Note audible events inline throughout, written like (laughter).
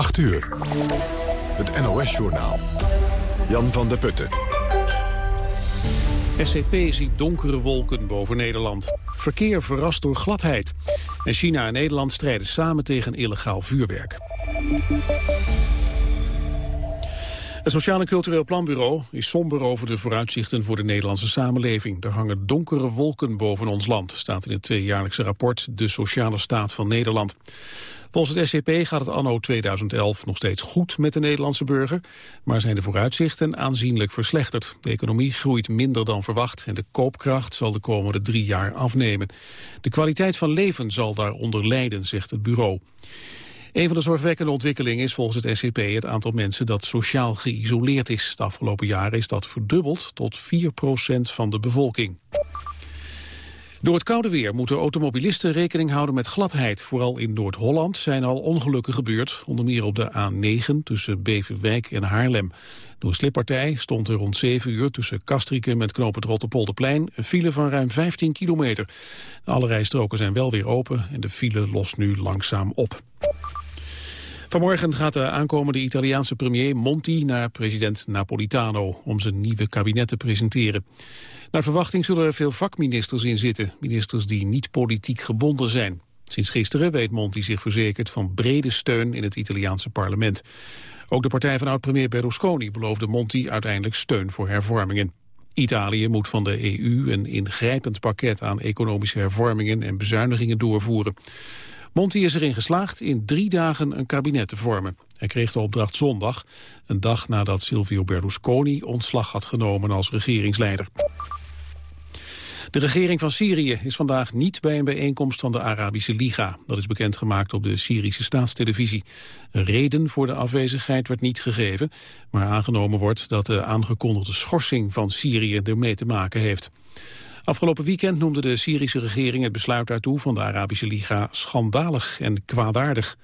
8 uur. Het NOS-journaal. Jan van der Putten. SCP ziet donkere wolken boven Nederland. Verkeer verrast door gladheid. En China en Nederland strijden samen tegen illegaal vuurwerk. Het Sociaal en Cultureel Planbureau is somber over de vooruitzichten voor de Nederlandse samenleving. Er hangen donkere wolken boven ons land, staat in het tweejaarlijkse rapport De Sociale Staat van Nederland. Volgens het SCP gaat het anno 2011 nog steeds goed met de Nederlandse burger, maar zijn de vooruitzichten aanzienlijk verslechterd. De economie groeit minder dan verwacht en de koopkracht zal de komende drie jaar afnemen. De kwaliteit van leven zal daaronder lijden, zegt het bureau. Een van de zorgwekkende ontwikkelingen is volgens het SCP het aantal mensen dat sociaal geïsoleerd is. De afgelopen jaren is dat verdubbeld tot 4% van de bevolking. Door het koude weer moeten automobilisten rekening houden met gladheid. Vooral in Noord-Holland zijn al ongelukken gebeurd. Onder meer op de A9 tussen Beverwijk en Haarlem. Door een slippartij stond er rond 7 uur tussen Castricum met knooppunt Rotterpolderplein een file van ruim 15 kilometer. Alle rijstroken zijn wel weer open en de file lost nu langzaam op. Vanmorgen gaat de aankomende Italiaanse premier Monti naar president Napolitano om zijn nieuwe kabinet te presenteren. Naar verwachting zullen er veel vakministers in zitten, ministers die niet politiek gebonden zijn. Sinds gisteren weet Monti zich verzekerd van brede steun in het Italiaanse parlement. Ook de partij van oud-premier Berlusconi beloofde Monti uiteindelijk steun voor hervormingen. Italië moet van de EU een ingrijpend pakket aan economische hervormingen en bezuinigingen doorvoeren. Monti is erin geslaagd in drie dagen een kabinet te vormen. Hij kreeg de opdracht zondag, een dag nadat Silvio Berlusconi ontslag had genomen als regeringsleider. De regering van Syrië is vandaag niet bij een bijeenkomst van de Arabische Liga. Dat is bekendgemaakt op de Syrische staatstelevisie. Een reden voor de afwezigheid werd niet gegeven, maar aangenomen wordt dat de aangekondigde schorsing van Syrië ermee te maken heeft. Afgelopen weekend noemde de Syrische regering het besluit daartoe van de Arabische Liga schandalig en kwaadaardig.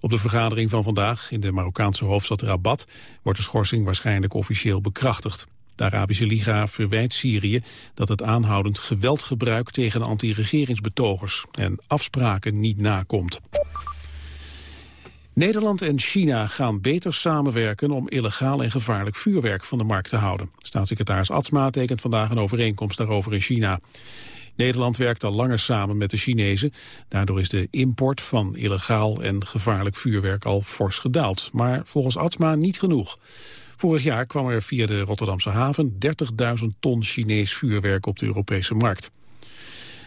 Op de vergadering van vandaag in de Marokkaanse hoofdstad Rabat wordt de schorsing waarschijnlijk officieel bekrachtigd. De Arabische Liga verwijt Syrië dat het aanhoudend geweld gebruikt tegen anti-regeringsbetogers en afspraken niet nakomt. Nederland en China gaan beter samenwerken om illegaal en gevaarlijk vuurwerk van de markt te houden. Staatssecretaris Atsma tekent vandaag een overeenkomst daarover in China. Nederland werkt al langer samen met de Chinezen. Daardoor is de import van illegaal en gevaarlijk vuurwerk al fors gedaald. Maar volgens Atsma niet genoeg. Vorig jaar kwam er via de Rotterdamse haven 30.000 ton Chinees vuurwerk op de Europese markt.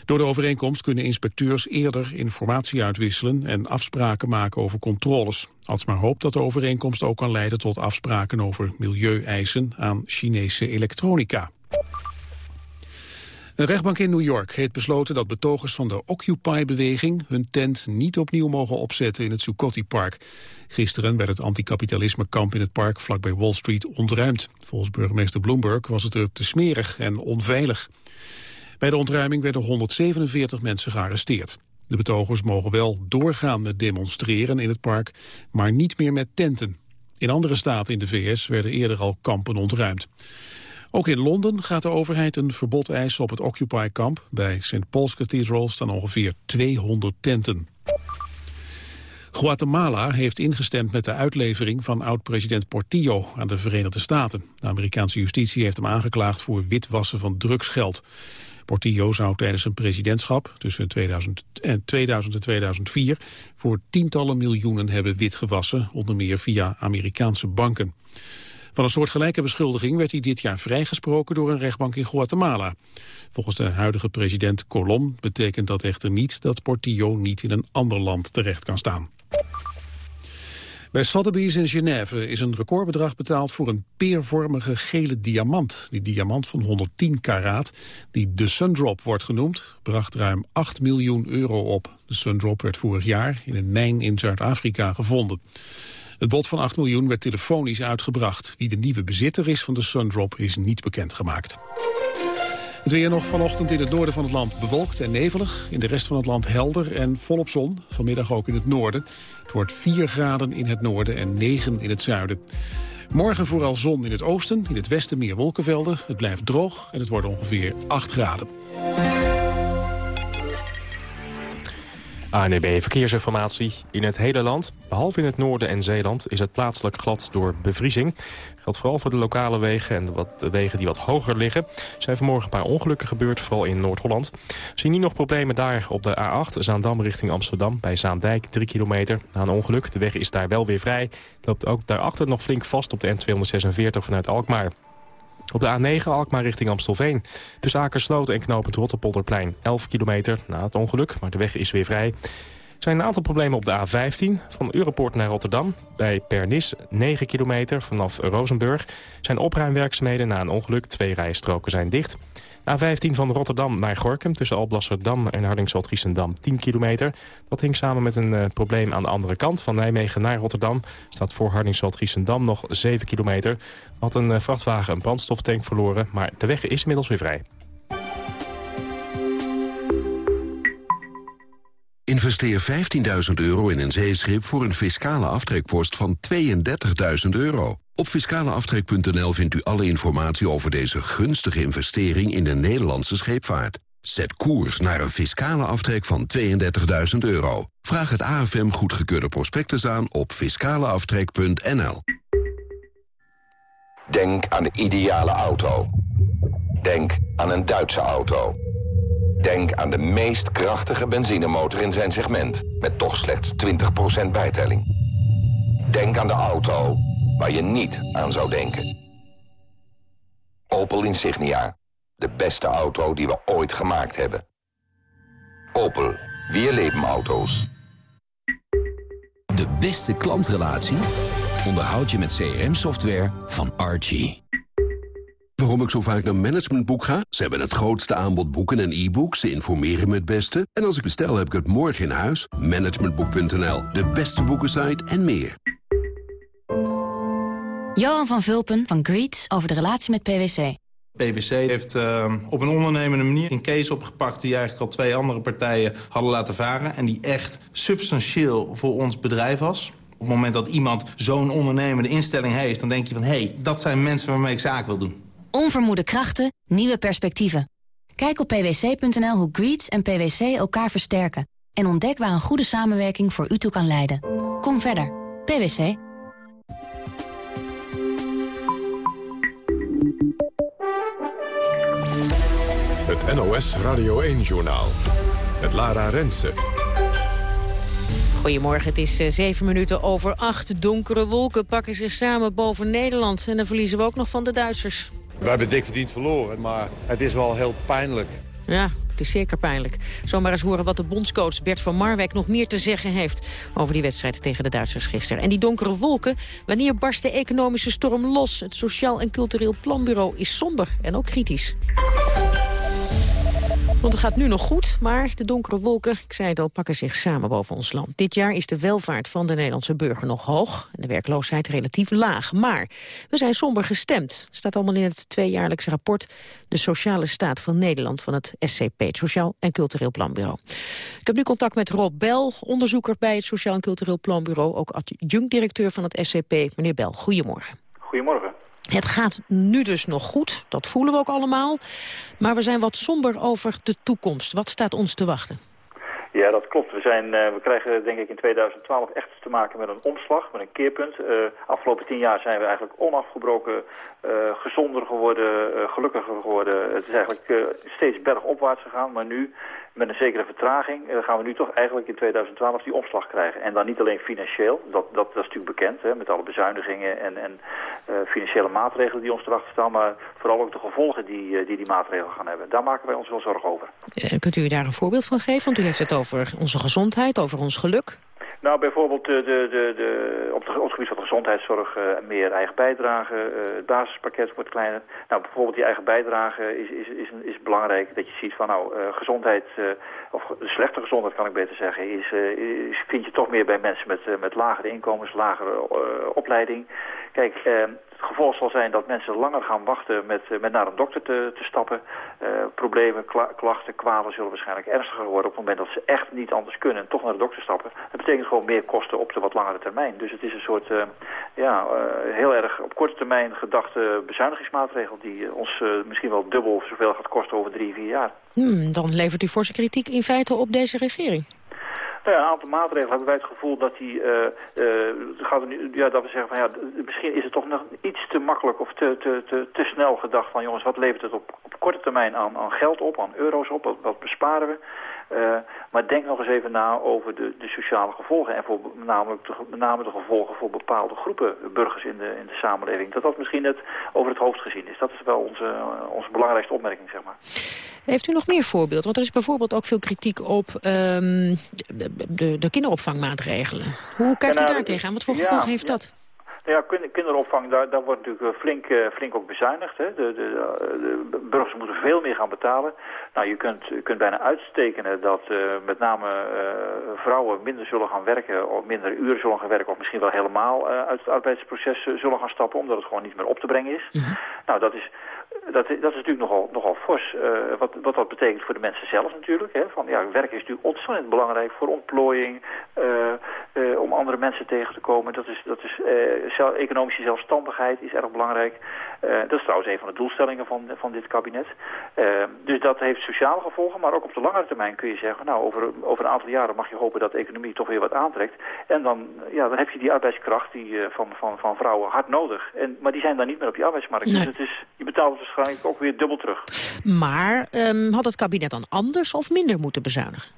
Door de overeenkomst kunnen inspecteurs eerder informatie uitwisselen en afspraken maken over controles. Alsmaar hoopt dat de overeenkomst ook kan leiden tot afspraken over milieueisen aan Chinese elektronica. Een rechtbank in New York heeft besloten dat betogers van de Occupy-beweging hun tent niet opnieuw mogen opzetten in het Zuccotti-park. Gisteren werd het anticapitalisme-kamp in het park vlakbij Wall Street ontruimd. Volgens burgemeester Bloomberg was het er te smerig en onveilig. Bij de ontruiming werden 147 mensen gearresteerd. De betogers mogen wel doorgaan met demonstreren in het park, maar niet meer met tenten. In andere staten in de VS werden eerder al kampen ontruimd. Ook in Londen gaat de overheid een verbod eisen op het Occupy-kamp. Bij St. Paul's Cathedral staan ongeveer 200 tenten. Guatemala heeft ingestemd met de uitlevering van oud-president Portillo aan de Verenigde Staten. De Amerikaanse justitie heeft hem aangeklaagd voor witwassen van drugsgeld. Portillo zou tijdens zijn presidentschap tussen 2000 en 2000 en 2004 voor tientallen miljoenen hebben witgewassen, onder meer via Amerikaanse banken. Van een soortgelijke beschuldiging werd hij dit jaar vrijgesproken door een rechtbank in Guatemala. Volgens de huidige president Colom betekent dat echter niet dat Portillo niet in een ander land terecht kan staan. Bij Sotheby's in Genève is een recordbedrag betaald voor een peervormige gele diamant. Die diamant van 110 karaat, die de Sundrop wordt genoemd, bracht ruim 8 miljoen euro op. De Sundrop werd vorig jaar in een mijn in Zuid-Afrika gevonden. Het bod van 8 miljoen werd telefonisch uitgebracht. Wie de nieuwe bezitter is van de Sundrop is niet bekendgemaakt. Het weer nog vanochtend in het noorden van het land bewolkt en nevelig. In de rest van het land helder en volop zon. Vanmiddag ook in het noorden. Het wordt 4 graden in het noorden en 9 in het zuiden. Morgen vooral zon in het oosten, in het westen meer wolkenvelden. Het blijft droog en het wordt ongeveer 8 graden. ANEB Verkeersinformatie. In het hele land, behalve in het noorden en Zeeland... is het plaatselijk glad door bevriezing. Geldt vooral voor de lokale wegen en wat, de wegen die wat hoger liggen. Er zijn vanmorgen een paar ongelukken gebeurd, vooral in Noord-Holland. Zien nu nog problemen daar op de A8, Zaandam richting Amsterdam... bij Zaandijk, 3 kilometer na een ongeluk. De weg is daar wel weer vrij. Loopt ook daarachter nog flink vast op de N246 vanuit Alkmaar. Op de A9 Alkmaar richting Amstelveen. Tussen Akersloot en knooppunt Rotterpolderplein 11 kilometer na het ongeluk, maar de weg is weer vrij. Er zijn een aantal problemen op de A15 van Europoort naar Rotterdam. Bij Pernis 9 kilometer vanaf Rozenburg zijn opruimwerkzaamheden na een ongeluk. Twee rijstroken zijn dicht. A15 van Rotterdam naar Gorkum tussen Alblasserdam en Hardingsveld-Giessendam 10 kilometer. Dat hing samen met een uh, probleem aan de andere kant van Nijmegen naar Rotterdam. Staat voor Hardingsveld-Giessendam nog 7 kilometer. Had een uh, vrachtwagen een brandstoftank verloren, maar de weg is inmiddels weer vrij. Investeer 15.000 euro in een zeeschip voor een fiscale aftrekpost van 32.000 euro. Op fiscaleaftrek.nl vindt u alle informatie over deze gunstige investering in de Nederlandse scheepvaart. Zet koers naar een fiscale aftrek van 32.000 euro. Vraag het AFM goedgekeurde prospectus aan op fiscaleaftrek.nl. Denk aan de ideale auto. Denk aan een Duitse auto. Denk aan de meest krachtige benzinemotor in zijn segment... met toch slechts 20% bijtelling. Denk aan de auto waar je niet aan zou denken. Opel Insignia. De beste auto die we ooit gemaakt hebben. Opel. Weer leven auto's. De beste klantrelatie onderhoud je met CRM-software van Archie. Waarom ik zo vaak naar Managementboek ga? Ze hebben het grootste aanbod boeken en e-books. Ze informeren me het beste. En als ik bestel, heb ik het morgen in huis. Managementboek.nl, de beste boekensite en meer. Johan van Vulpen van Greets over de relatie met PwC. PwC heeft uh, op een ondernemende manier een case opgepakt... die eigenlijk al twee andere partijen hadden laten varen... en die echt substantieel voor ons bedrijf was. Op het moment dat iemand zo'n ondernemende instelling heeft... dan denk je van, hé, hey, dat zijn mensen waarmee ik zaak wil doen. Onvermoede krachten, nieuwe perspectieven. Kijk op pwc.nl hoe Greets en PwC elkaar versterken. En ontdek waar een goede samenwerking voor u toe kan leiden. Kom verder. PwC. Het NOS Radio 1-journaal. Het Lara Rensen. Goedemorgen, het is uh, zeven minuten over acht. Donkere wolken pakken zich samen boven Nederland. En dan verliezen we ook nog van de Duitsers. We hebben dik verdiend verloren, maar het is wel heel pijnlijk. Ja, het is zeker pijnlijk. Zomaar eens horen wat de bondscoach Bert van Marwijk nog meer te zeggen heeft... over die wedstrijd tegen de Duitsers gisteren. En die donkere wolken, wanneer barst de economische storm los? Het Sociaal en Cultureel Planbureau is somber en ook kritisch. Want het gaat nu nog goed, maar de donkere wolken, ik zei het al, pakken zich samen boven ons land. Dit jaar is de welvaart van de Nederlandse burger nog hoog en de werkloosheid relatief laag. Maar we zijn somber gestemd. Staat allemaal in het tweejaarlijkse rapport De Sociale Staat van Nederland van het SCP, het Sociaal en Cultureel Planbureau. Ik heb nu contact met Rob Bel, onderzoeker bij het Sociaal en Cultureel Planbureau, ook adjunct-directeur van het SCP. Meneer Bel, goedemorgen. Goedemorgen. Het gaat nu dus nog goed, dat voelen we ook allemaal. Maar we zijn wat somber over de toekomst. Wat staat ons te wachten? Ja, dat klopt. We, zijn, uh, we krijgen denk ik in 2012 echt te maken met een omslag, met een keerpunt. Uh, afgelopen tien jaar zijn we eigenlijk onafgebroken uh, gezonder geworden, gelukkiger geworden. Het is eigenlijk steeds bergopwaarts gegaan, maar nu met een zekere vertraging gaan we nu toch eigenlijk in 2012 die opslag krijgen. En dan niet alleen financieel, dat, dat, dat is natuurlijk bekend, hè, met alle bezuinigingen en, en uh, financiële maatregelen die ons erachter staan, maar vooral ook de gevolgen die, uh, die die maatregelen gaan hebben. Daar maken wij ons wel zorgen over. kunt u daar een voorbeeld van geven? Want u heeft het over onze gezondheid, over ons geluk. Nou, bijvoorbeeld de, de, de, de, op, het gebied van de gezondheidszorg uh, meer eigen bijdrage. Uh, het basispakket wordt kleiner. Nou, bijvoorbeeld die eigen bijdrage is, is, is, is belangrijk. Dat je ziet van nou, gezondheid, of slechte gezondheid kan ik beter zeggen, is, is, vind je toch meer bij mensen met, met lagere inkomens, lagere opleiding. Kijk, het gevolg zal zijn dat mensen langer gaan wachten met, met naar een dokter te, te stappen. Uh, problemen, klachten, kwalen zullen waarschijnlijk ernstiger worden op het moment dat ze echt niet anders kunnen en toch naar de dokter stappen. Dat betekent gewoon meer kosten op de wat langere termijn. Dus het is een soort uh, ja, heel erg op korte termijn gedachte bezuinigingsmaatregel die ons misschien wel dubbel zoveel gaat kosten over drie, vier jaar. Hmm, dan levert u forse kritiek in feite op deze regering. Nou ja, een aantal maatregelen hebben wij het gevoel dat die, uh, uh, gaat nu, ja, dat we zeggen van ja, misschien is het toch nog iets te makkelijk of te, te, te, te snel gedacht van jongens, wat levert het op, op korte termijn aan, aan geld op, aan euro's op, wat, wat besparen we? Uh, maar denk nog eens even na over de, de sociale gevolgen. En voor namelijk de, met name de gevolgen voor bepaalde groepen burgers in de, in de samenleving. Dat dat misschien net over het hoofd gezien is. Dat is wel onze, onze belangrijkste opmerking, zeg maar. Heeft u nog meer voorbeelden? Want er is bijvoorbeeld ook veel kritiek op um, de, de, de, kinderopvangmaatregelen. Hoe kijkt ja, nou, u daar tegenaan? Wat voor gevolgen ja, heeft dat? Ja, kinderopvang, daar, daar wordt natuurlijk flink, uh, flink ook bezuinigd. Hè. De, de, de, burgers moeten veel meer gaan betalen. Nou, je kunt, je kunt bijna uitstekenen dat uh, met name uh, vrouwen minder zullen gaan werken... of minder uren zullen gaan werken... of misschien wel helemaal uit het arbeidsproces zullen gaan stappen... omdat het gewoon niet meer op te brengen is. Nou, dat is dat, dat is natuurlijk nogal, nogal fors. Uh, wat, wat dat betekent voor de mensen zelf natuurlijk. Hè? Van, ja, werk is natuurlijk ontzettend belangrijk voor ontplooiing. Uh, uh, om andere mensen tegen te komen. Dat is, dat is, zelf, economische zelfstandigheid is erg belangrijk. dat is trouwens een van de doelstellingen van, van dit kabinet. dus dat heeft sociale gevolgen. Maar ook op de langere termijn kun je zeggen... nou, over, over een aantal jaren mag je hopen dat de economie toch weer wat aantrekt. En dan, ja, dan heb je die arbeidskracht die, van, van, van vrouwen hard nodig. En, maar die zijn dan niet meer op je arbeidsmarkt. Nee. Dus het is, je betaalt waarschijnlijk ook weer dubbel terug. Maar um, had het kabinet dan anders of minder moeten bezuinigen?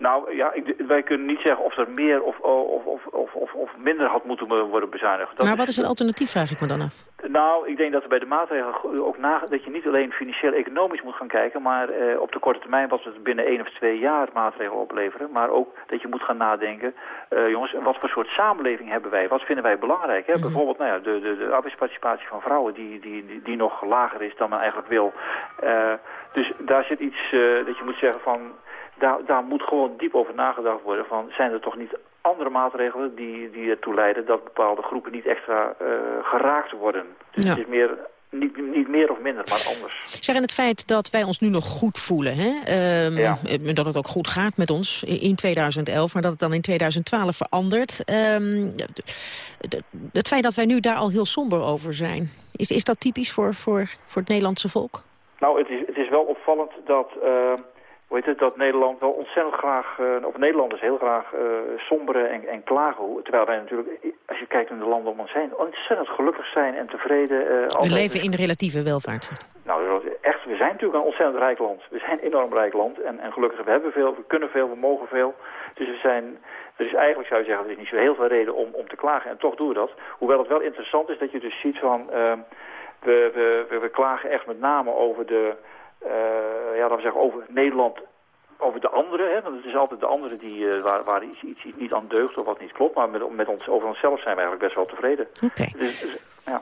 Nou ja, ik, wij kunnen niet zeggen of er meer of, of, of, of, of minder had moeten worden bezuinigd. Dat maar wat is het alternatief, vraag ik me dan af? Nou, ik denk dat er bij de maatregelen ook na, dat je niet alleen financieel-economisch moet gaan kijken, maar eh, op de korte termijn wat het binnen één of twee jaar maatregelen opleveren. Maar ook dat je moet gaan nadenken, uh, jongens, wat voor soort samenleving hebben wij? Wat vinden wij belangrijk? Hè? Mm -hmm. Bijvoorbeeld nou ja, de, de, de arbeidsparticipatie van vrouwen die, die, die, die, nog lager is dan men eigenlijk wil. Uh, dus daar zit iets dat je moet zeggen van daar, daar moet gewoon diep over nagedacht worden. Van, zijn er toch niet andere maatregelen die, die ertoe leiden dat bepaalde groepen niet extra uh, geraakt worden? Dus ja. het is meer niet, niet meer of minder, maar anders. Zeg, en het feit dat wij ons nu nog goed voelen, hè? Um, ja. dat het ook goed gaat met ons in 2011, maar dat het dan in 2012 verandert. Um, het feit dat wij nu daar al heel somber over zijn, is, is dat typisch voor, voor, voor het Nederlandse volk? Nou, het is, het is wel opvallend dat... Uh, hoe heet het, dat Nederland wel ontzettend graag, uh, of Nederlanders heel graag uh, somberen en, en klagen. Terwijl wij natuurlijk, als je kijkt naar de landen om ons heen, ontzettend gelukkig zijn en tevreden. Uh, we leven in relatieve welvaart. Nou, echt, we zijn natuurlijk een ontzettend rijk land. We zijn een enorm rijk land en, en gelukkig, we hebben veel, we kunnen veel, we mogen veel. Dus we zijn, er is eigenlijk, zou je zeggen, er is niet zo heel veel reden om, om te klagen. En toch doen we dat. Hoewel het wel interessant is dat je dus ziet van, we, we, we, we klagen echt met name over de ja, dan zeggen over Nederland over de anderen, hè, want het is altijd de anderen die, uh, waar, waar iets, iets, niet aan deugt of wat niet klopt. Maar met, met ons, over onszelf zijn we eigenlijk best wel tevreden. Oké. Okay. Dus, dus, ja.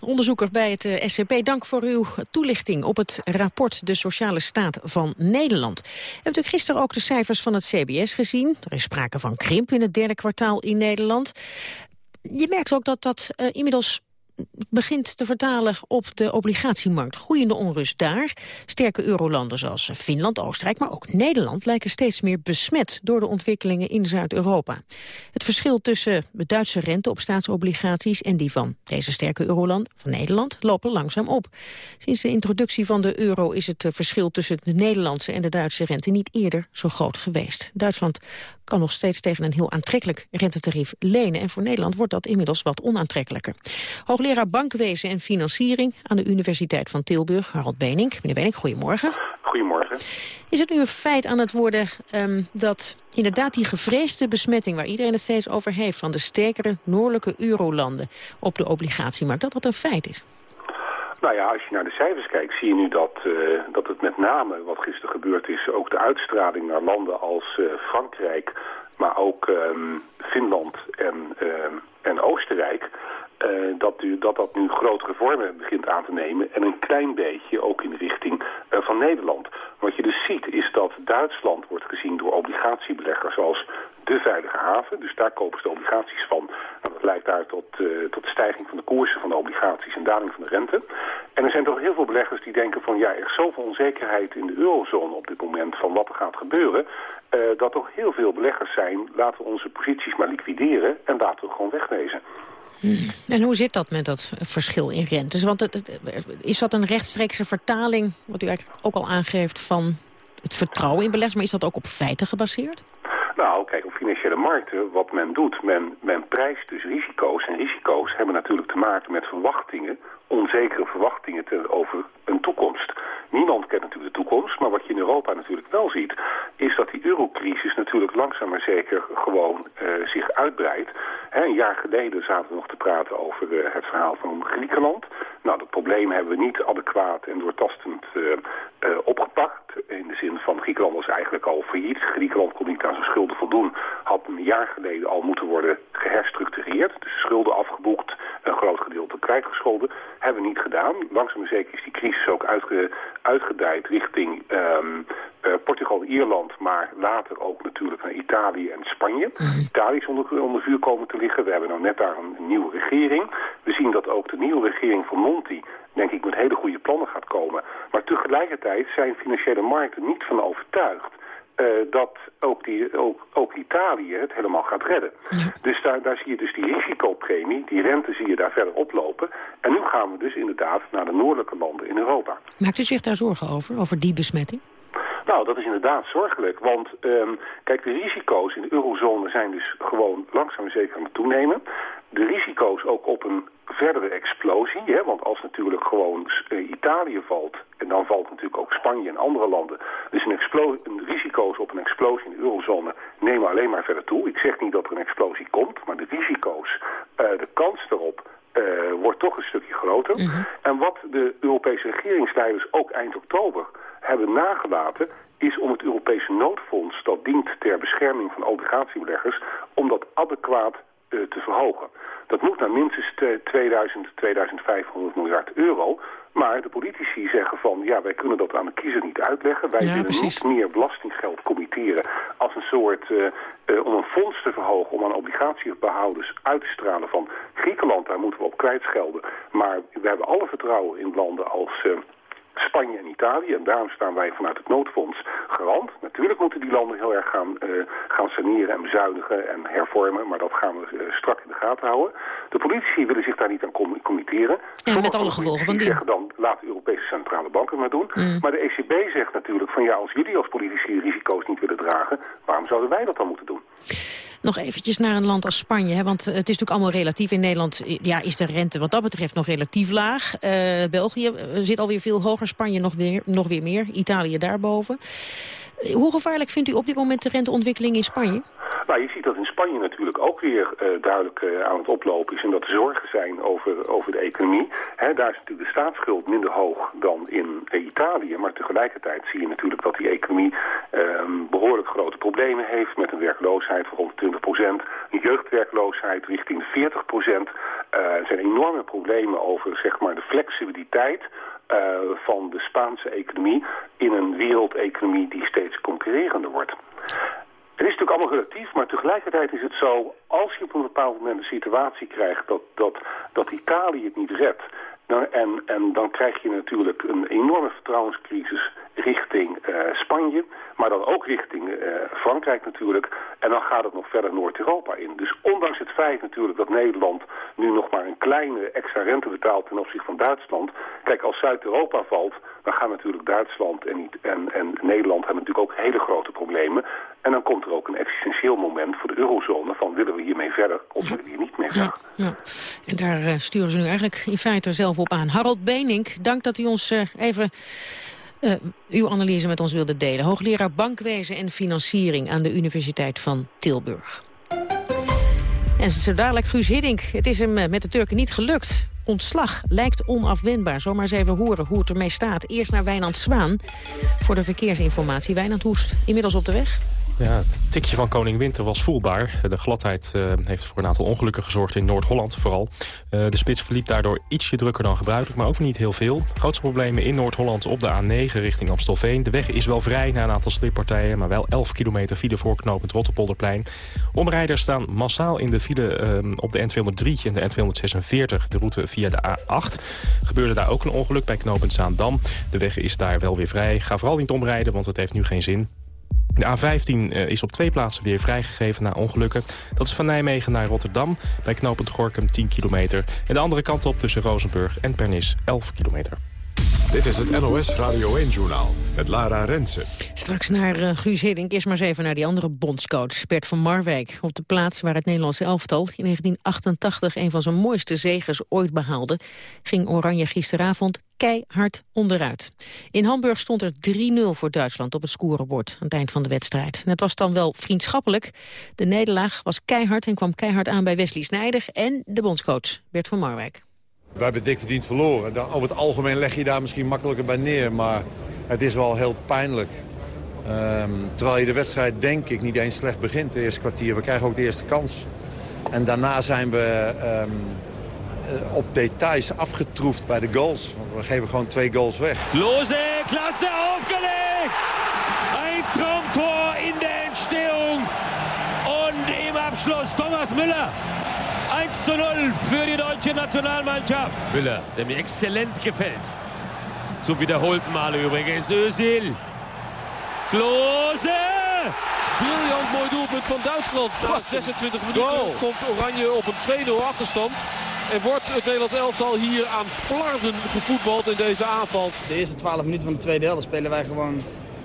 onderzoeker bij het uh, SCP, dank voor uw toelichting op het rapport De Sociale Staat van Nederland. Hebt u gisteren ook de cijfers van het CBS gezien? Er is sprake van krimp in het derde kwartaal in Nederland. Je merkt ook dat dat uh, inmiddels begint te vertalen op de obligatiemarkt. Groeiende onrust daar. Sterke eurolanden zoals Finland, Oostenrijk, maar ook Nederland... lijken steeds meer besmet door de ontwikkelingen in Zuid-Europa. Het verschil tussen de Duitse rente op staatsobligaties... en die van deze sterke euroland, van Nederland, lopen langzaam op. Sinds de introductie van de euro is het verschil tussen de Nederlandse en de Duitse rente... niet eerder zo groot geweest. Duitsland kan nog steeds tegen een heel aantrekkelijk rentetarief lenen. En voor Nederland wordt dat inmiddels wat onaantrekkelijker. Hoogleraar Bankwezen en Financiering aan de Universiteit van Tilburg, Harold Benink. Meneer Benink, goedemorgen. Goedemorgen. Is het nu een feit aan het worden um, dat inderdaad die gevreesde besmetting... waar iedereen het steeds over heeft van de sterkere noordelijke eurolanden op de obligatiemarkt... dat dat een feit is? Nou ja, als je naar de cijfers kijkt, zie je nu dat, uh, dat het met name, wat gisteren gebeurd is, ook de uitstraling naar landen als uh, Frankrijk, maar ook um, Finland en, uh, en Oostenrijk, dat, u, dat dat nu grotere vormen begint aan te nemen en een klein beetje ook in de richting van Nederland. Wat je dus ziet is dat Duitsland wordt gezien door obligatiebeleggers als de veilige haven. Dus daar kopen ze de obligaties van. Nou, dat leidt daar tot, uh, tot stijging van de koersen van de obligaties en daling van de rente. En er zijn toch heel veel beleggers die denken van ja, er is zoveel onzekerheid in de eurozone op dit moment van wat er gaat gebeuren. Dat toch heel veel beleggers zijn, laten we onze posities maar liquideren en laten we gewoon wegwezen. En hoe zit dat met dat verschil in rentes? Want het, is dat een rechtstreekse vertaling, wat u eigenlijk ook al aangeeft, van het vertrouwen in beleggers, maar is dat ook op feiten gebaseerd? Nou, kijk, op financiële markten, wat men doet, men, men prijst dus risico's. En risico's hebben natuurlijk te maken met verwachtingen, onzekere verwachtingen over een toekomst. Niemand kent natuurlijk de toekomst, maar wat je in Europa natuurlijk wel ziet... is dat die eurocrisis natuurlijk langzaam maar zeker gewoon uh, zich uitbreidt. Hè, een jaar geleden zaten we nog te praten over uh, het verhaal van Griekenland. Nou, dat probleem hebben we niet adequaat en doortastend uh, opgepakt. In de zin van Griekenland was eigenlijk al failliet. Griekenland kon niet aan zijn schulden voldoen. Had een jaar geleden al moeten worden geherstructureerd. Dus schulden afgeboekt, een groot gedeelte kwijtgescholden. Hebben we niet gedaan. Langzaam maar zeker is die crisis ook uitge, uitgedijd richting um, uh, Portugal Ierland, maar later ook natuurlijk naar Italië en Spanje. Mm. Italië is onder, onder vuur komen te liggen. We hebben nou net daar een, een nieuwe regering. We zien dat ook de nieuwe regering van Monti, denk ik, met hele goede plannen gaat komen. Maar tegelijkertijd zijn financiële markten niet van overtuigd uh, dat ook, die, ook, ook Italië het helemaal gaat redden. Ja. Dus daar, daar zie je dus die risicopremie, die rente zie je daar verder oplopen. En nu gaan we dus inderdaad naar de noordelijke landen in Europa. Maakt u zich daar zorgen over, over die besmetting? Nou, dat is inderdaad zorgelijk. Want um, kijk, de risico's in de eurozone zijn dus gewoon langzaam zeker aan het toenemen. De risico's ook op een verdere explosie. Hè? Want als natuurlijk gewoon uh, Italië valt... en dan valt natuurlijk ook Spanje en andere landen... dus een, een risico's op een explosie in de eurozone nemen alleen maar verder toe. Ik zeg niet dat er een explosie komt, maar de risico's, uh, de kans erop... Uh, wordt toch een stukje groter. -hmm. En wat de Europese regeringsleiders ook eind oktober hebben nagelaten... is om het Europese noodfonds, dat dient ter bescherming van obligatiebeleggers... om dat adequaat te verhogen. Dat moet naar minstens 2000, 2500 miljard euro. Maar de politici zeggen van, ja, wij kunnen dat aan de kiezer niet uitleggen. Wij Ja, willen precies. niet meer belastinggeld committeren als een soort, uh, uh, om een fonds te verhogen, om aan obligatiebehouders uit te stralen van Griekenland, daar moeten we op kwijtschelden. Maar we hebben alle vertrouwen in landen als... Uh, Spanje en Italië. En daarom staan wij vanuit het noodfonds garant. Natuurlijk moeten die landen heel erg gaan, uh, gaan saneren en bezuinigen en hervormen. Maar dat gaan we uh, strak in de gaten houden. De politici willen zich daar niet aan com committeren. En met alle gevolgen van die. zeggen dan, laat de Europese centrale banken maar doen. Mm. Maar de ECB zegt natuurlijk van ja, als jullie als politici risico's niet willen dragen... waarom zouden wij dat dan moeten doen? Nog eventjes naar een land als Spanje, hè, want het is natuurlijk allemaal relatief. In Nederland ja, is de rente wat dat betreft nog relatief laag. Uh, België zit alweer veel hoger, Spanje nog weer, nog weer meer, Italië daarboven. Hoe gevaarlijk vindt u op dit moment de renteontwikkeling in Spanje? Nou, je ziet dat in Spanje natuurlijk ook weer uh, duidelijk uh, aan het oplopen is... en dat er zorgen zijn over, over de economie. Daar is natuurlijk de staatsschuld minder hoog dan in uh, Italië. Maar tegelijkertijd zie je natuurlijk dat die economie behoorlijk grote problemen heeft... met een werkloosheid van rond 20 procent, een jeugdwerkloosheid richting de 40 procent. er zijn enorme problemen over zeg maar, de flexibiliteit... Uh, van de Spaanse economie in een wereldeconomie die steeds concurrerender wordt. Het is natuurlijk allemaal relatief, maar tegelijkertijd is het zo... als je op een bepaald moment een situatie krijgt dat, dat, dat Italië het niet redt... Nou, en, en dan krijg je natuurlijk een enorme vertrouwenscrisis richting uh, Spanje... maar dan ook richting uh, Frankrijk natuurlijk. En dan gaat het nog verder Noord-Europa in. Dus ondanks het feit natuurlijk dat Nederland nu nog maar een kleine extra rente betaalt... ten opzichte van Duitsland. Kijk, als Zuid-Europa valt, dan gaan natuurlijk Duitsland en, en, en Nederland... hebben natuurlijk ook hele grote problemen... En dan komt er ook een existentieel moment voor de eurozone van willen we hiermee verder of willen we hier niet mee verder. Ja, ja. En daar uh, sturen ze nu eigenlijk in feite zelf op aan. Harold Benink, dank dat u ons even uh, uw analyse met ons wilde delen. Hoogleraar Bankwezen en Financiering aan de Universiteit van Tilburg. En zo dadelijk Guus Hiddink. Het is hem met de Turken niet gelukt. Ontslag lijkt onafwendbaar. Zomaar eens even horen hoe het ermee staat. Eerst naar Wijnand Zwaan voor de verkeersinformatie. Wijnand Hoest, inmiddels op de weg? Ja, het tikje van Koning Winter was voelbaar. De gladheid uh, heeft voor een aantal ongelukken gezorgd in Noord-Holland vooral. Uh, de spits verliep daardoor ietsje drukker dan gebruikelijk, maar ook niet heel veel. Grootste problemen in Noord-Holland op de A9 richting Amstelveen. De weg is wel vrij na een aantal slippartijen, maar wel 11 kilometer file voor knooppunt Rotterpolderplein. Omrijders staan massaal in de file uh, op de N203 en de N246, de route via de A8. Gebeurde daar ook een ongeluk bij knooppunt Zaandam. De weg is daar wel weer vrij. Ga vooral niet omrijden, want het heeft nu geen zin. De A15 uh, is op twee plaatsen weer vrijgegeven na ongelukken. Dat is van Nijmegen naar Rotterdam, bij knooppunt Gorkum 10 kilometer. En de andere kant op tussen Rozenburg en Pernis 11 kilometer. Dit is het NOS Radio 1-journaal met Lara Rensen. Straks naar uh, Guus Hiddink. Eerst maar eens even naar die andere bondscoach, Bert van Marwijk. Op de plaats waar het Nederlandse elftal in 1988 een van zijn mooiste zegers ooit behaalde... ging Oranje gisteravond keihard onderuit. In Hamburg stond er 3-0 voor Duitsland op het scorebord aan het eind van de wedstrijd. Het was dan wel vriendschappelijk. De nederlaag was keihard en kwam keihard aan bij Wesley Snijder en de bondscoach Bert van Marwijk. We hebben dik verdiend verloren. Over het algemeen leg je daar misschien makkelijker bij neer. Maar het is wel heel pijnlijk. Um, terwijl je de wedstrijd denk ik niet eens slecht begint, de eerste kwartier. We krijgen ook de eerste kans. En daarna zijn we um, op details afgetroefd bij de goals. We geven gewoon twee goals weg. Klose, klasse aufgelegt! Ein Traumtor in de Entstehung. Und im Abschluss Thomas Müller. 1 zu 0 für die deutsche Nationalmannschaft. Müller, der mir exzellent gefällt. Zum wiederholten Male übrigens Özil. Klose! Briljant mooi doelpunt van Duitsland. Na 26 minuten komt Oranje op een 2-0 achterstand. En wordt het Nederlands elftal hier aan flarden gevoetbald in deze aanval. De eerste 12 minuten van de tweede helft spelen wij gewoon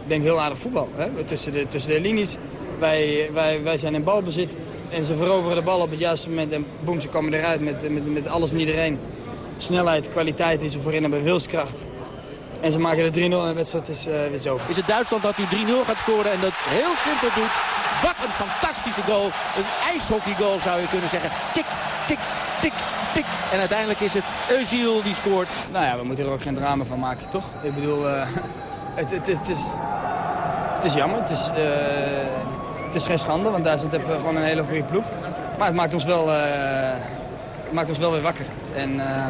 denk heel aardig voetbal. Hè? Tussen, de, tussen de linies. Wij, wij, wij zijn in balbezit. En ze veroveren de bal op het juiste moment en boem, ze komen eruit met, met, met alles en iedereen. Snelheid, kwaliteit die ze voorin hebben, wilskracht. En ze maken de 3-0 en de wedstrijd is, uh, is over. Is het Duitsland dat u 3-0 gaat scoren en dat heel simpel doet? Wat een fantastische goal. Een ijshockeygoal zou je kunnen zeggen. Tik, tik, tik, tik. En uiteindelijk is het Eusiel die scoort. Nou ja, we moeten er ook geen drama van maken, toch? Ik bedoel, uh, (laughs) het, het, is, het, is, het is jammer. Het is... Uh, het is geen schande, want Duitsland heeft gewoon een hele goede ploeg. Maar het maakt ons wel, uh, maakt ons wel weer wakker. En uh,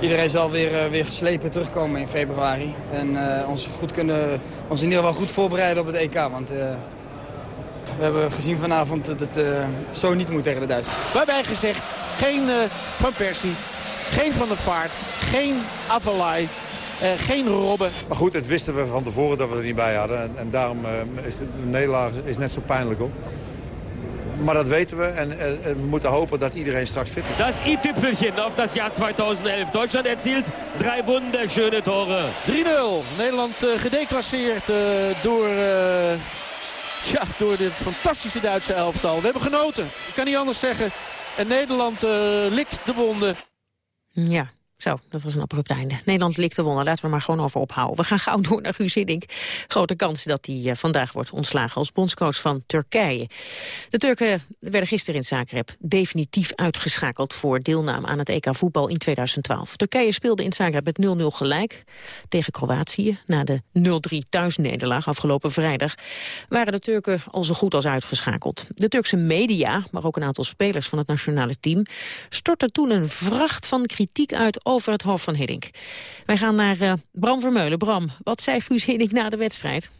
iedereen zal weer, weer geslepen terugkomen in februari. En ons, goed kunnen, ons in ieder geval goed voorbereiden op het EK. Want we hebben gezien vanavond dat het zo niet moet tegen de Duitsers. Waarbij gezegd, geen Van Persie, geen Van der Vaart, geen Avalai, geen Robben. Maar goed, het wisten we van tevoren dat we er niet bij hadden. En, en daarom uh, is de nederlaag is net zo pijnlijk hoor. Maar dat weten we en, en, we moeten hopen dat iedereen straks fit is. Das i-Tüpfelchen auf das Jahr 2011. Deutschland erzielt drei wunderschöne Tore. 3-0. Nederland uh, gedeclasseerd door... Ja, door dit fantastische Duitse elftal. We hebben genoten. Ik kan niet anders zeggen. En Nederland likt de wonden. Ja, zo, dat was een abrupt einde. Nederland likt de wonnen, laten we maar gewoon over ophouden. We gaan gauw door naar Guus. Grote kans dat hij uh, vandaag wordt ontslagen als bondscoach van Turkije. De Turken werden gisteren in Zagreb definitief uitgeschakeld... voor deelname aan het EK voetbal in 2012. Turkije speelde in Zagreb met 0-0 gelijk tegen Kroatië. Na de 0-3 thuisnederlaag afgelopen vrijdag... waren de Turken al zo goed als uitgeschakeld. De Turkse media, maar ook een aantal spelers van het nationale team... stortten toen een vracht van kritiek uit over het hoofd van Hiddink. Wij gaan naar uh, Bram Vermeulen. Bram, wat zei Guus Hiddink na de wedstrijd?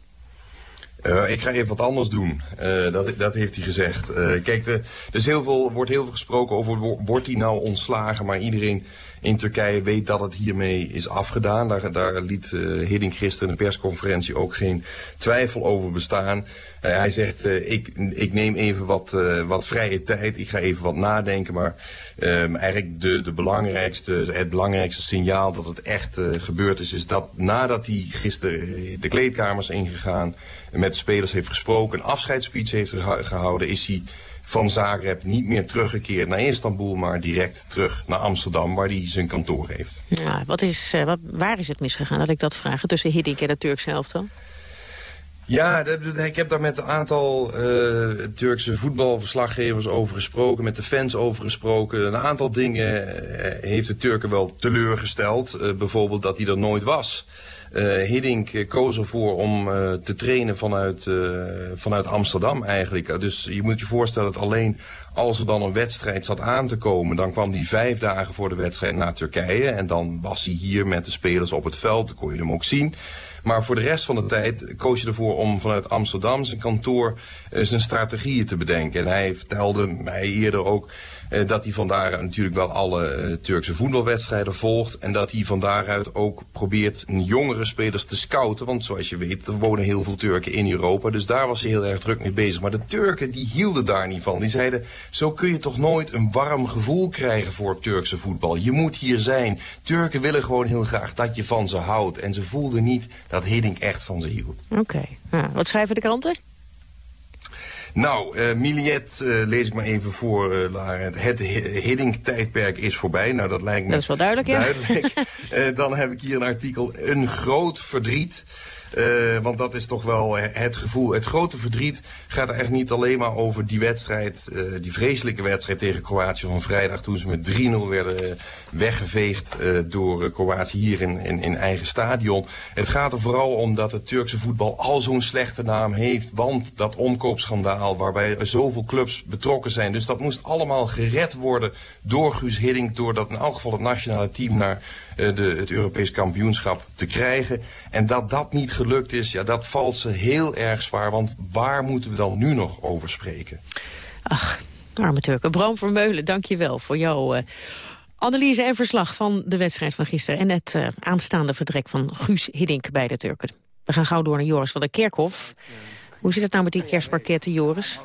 Uh, ik ga even wat anders doen. Uh, dat, dat heeft hij gezegd. Uh, kijk, er wordt heel veel gesproken over wordt hij nou ontslagen. Maar iedereen in Turkije weet dat het hiermee is afgedaan. Daar, daar liet Hiddink gisteren in de persconferentie ook geen twijfel over bestaan. hij zegt, ik, ik neem even wat, wat vrije tijd. Ik ga even wat nadenken. Maar um, eigenlijk de, de belangrijkste, het belangrijkste signaal dat het echt gebeurd is... is dat nadat hij gisteren de kleedkamers ingegaan met spelers heeft gesproken, een afscheidsspeech heeft gehouden, is hij van Zagreb niet meer teruggekeerd naar Istanbul, maar direct terug naar Amsterdam, waar hij zijn kantoor heeft. Ja, wat is, uh, wat, waar is het misgegaan, dat ik dat vraag, tussen Hiddink en de Turkse elftal? Ja, ik heb daar met een aantal uh, Turkse voetbalverslaggevers over gesproken, met de fans over gesproken. Een aantal dingen uh, heeft de Turken wel teleurgesteld, uh, bijvoorbeeld dat hij er nooit was. Uh, Hiddink koos ervoor om uh, te trainen vanuit, vanuit Amsterdam eigenlijk. Dus je moet je voorstellen dat alleen als er dan een wedstrijd zat aan te komen... dan kwam hij vijf dagen voor de wedstrijd naar Turkije. En dan was hij hier met de spelers op het veld. Dan kon je hem ook zien. Maar voor de rest van de tijd koos je ervoor om vanuit Amsterdam zijn kantoor zijn strategieën te bedenken. En hij vertelde mij eerder ook Uh, dat hij van daaruit natuurlijk wel alle uh, Turkse voetbalwedstrijden volgt. En dat hij van daaruit ook probeert jongere spelers te scouten. Want zoals je weet, er wonen heel veel Turken in Europa. Dus daar was hij heel erg druk mee bezig. Maar de Turken die hielden daar niet van. Die zeiden, zo kun je toch nooit een warm gevoel krijgen voor Turkse voetbal. Je moet hier zijn. Turken willen gewoon heel graag dat je van ze houdt. En ze voelden niet dat Hiddink echt van ze hield. Oké. Nou, wat schrijven de kranten? Nou, uh, Miliet uh, lees ik maar even voor, uh. Het Hiddink-tijdperk is voorbij. Nou, dat lijkt me Dat is wel duidelijk, ja. duidelijk. (laughs) dan heb ik hier een artikel. Een groot verdriet. Uh, want dat is toch wel het gevoel. Het grote verdriet gaat er echt niet alleen maar over die wedstrijd, uh, die vreselijke wedstrijd tegen Kroatië van vrijdag, toen ze met 3-0 werden weggeveegd uh, door Kroatië hier in, in, eigen stadion. Het gaat er vooral om dat het Turkse voetbal al zo'n slechte naam heeft, want dat omkoopschandaal waarbij zoveel clubs betrokken zijn. Dus dat moest allemaal gered worden door Guus Hiddink, doordat in elk geval het nationale team naar uh, de, het Europees kampioenschap te krijgen. En dat dat niet gelukt is, ja, dat valt ze heel erg zwaar. Want waar moeten we dan nu nog over spreken? Ach, arme Turken. Bram Vermeulen, dank je wel voor jouw... analyse en verslag van de wedstrijd van gisteren... en het uh, aanstaande vertrek van Guus Hiddink bij de Turken. We gaan gauw door naar Joris van der Kerkhof. Hoe zit het nou met die kerstpakketten, Joris?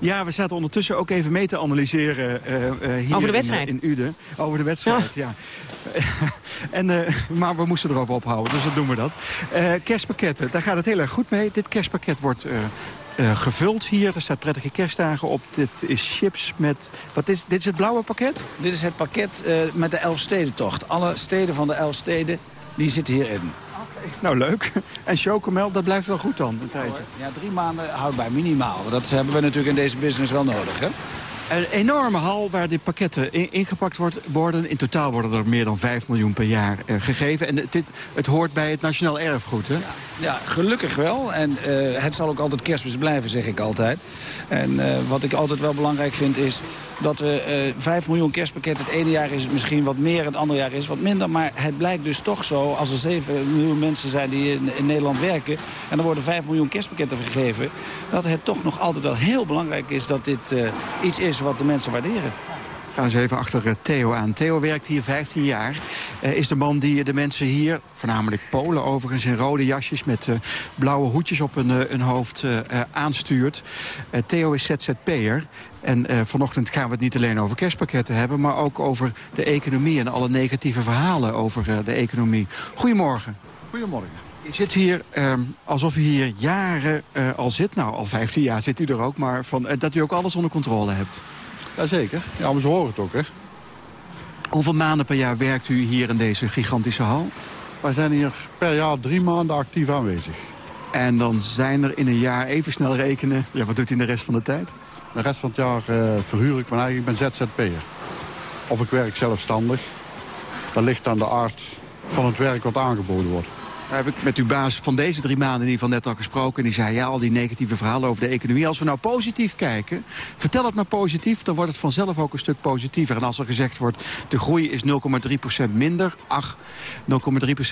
Ja, we zaten ondertussen ook even mee te analyseren uh, uh, hier Over de wedstrijd? In, in Uden. Over de wedstrijd, ja. ja. (laughs) en, uh, maar we moesten erover ophouden, dus dat doen we dat. kerstpakketten, daar gaat het heel erg goed mee. Dit kerstpakket wordt gevuld hier. Er staat prettige kerstdagen op. Dit is chips met... Wat is, dit is het blauwe pakket? Dit is het pakket met de Elfstedentocht. Alle steden van de Elfsteden, die zitten hierin. Nou, leuk. En chocomel, dat blijft wel goed dan, een tijdje? Ja, drie maanden houdbaar, minimaal. Dat hebben we natuurlijk in deze business wel nodig, hè? Een enorme hal waar die pakketten in, ingepakt wordt, worden. In totaal worden er meer dan 5 miljoen per jaar uh, gegeven. En dit, het hoort bij het nationaal erfgoed, hè? Ja, gelukkig wel. En uh, het zal ook altijd kerstmis blijven, zeg ik altijd. En wat ik altijd wel belangrijk vind is dat we 5 miljoen kerstpakketten... het ene jaar is het misschien wat meer, het andere jaar is wat minder. Maar het blijkt dus toch zo, als er 7 miljoen mensen zijn die in, in Nederland werken... en er worden 5 miljoen kerstpakketten gegeven... dat het toch nog altijd wel heel belangrijk is dat dit iets is wat de mensen waarderen. Gaan eens even achter Theo aan. Theo werkt hier 15 jaar. Is de man die de mensen hier, voornamelijk Polen overigens... in rode jasjes met blauwe hoedjes op hun, hun hoofd aanstuurt. Theo is ZZP'er. En vanochtend gaan we het niet alleen over kerstpakketten hebben... maar ook over de economie en alle negatieve verhalen over de economie. Goedemorgen. Goedemorgen. Je zit hier um, alsof u hier jaren al zit. Nou, al 15 jaar zit u er ook, maar van, dat u ook alles onder controle hebt. Jazeker. Ja, maar ze horen het ook, hè. Hoeveel maanden per jaar werkt u hier in deze gigantische hal? Wij zijn hier per jaar drie maanden actief aanwezig. En dan zijn er in een jaar even snel rekenen... Ja, wat doet u in de rest van de tijd? De rest van het jaar uh, verhuur ik mijn eigen... Ik ben ZZP'er. Of ik werk zelfstandig. Dat ligt aan de aard van het werk wat aangeboden wordt. Daar heb ik met uw baas van deze drie maanden in ieder geval net al gesproken. En die zei, ja, al die negatieve verhalen over de economie. Als we nou positief kijken, vertel het maar positief... dan wordt het vanzelf ook een stuk positiever. En als er gezegd wordt, de groei is 0,3% minder. Ach, 0,3%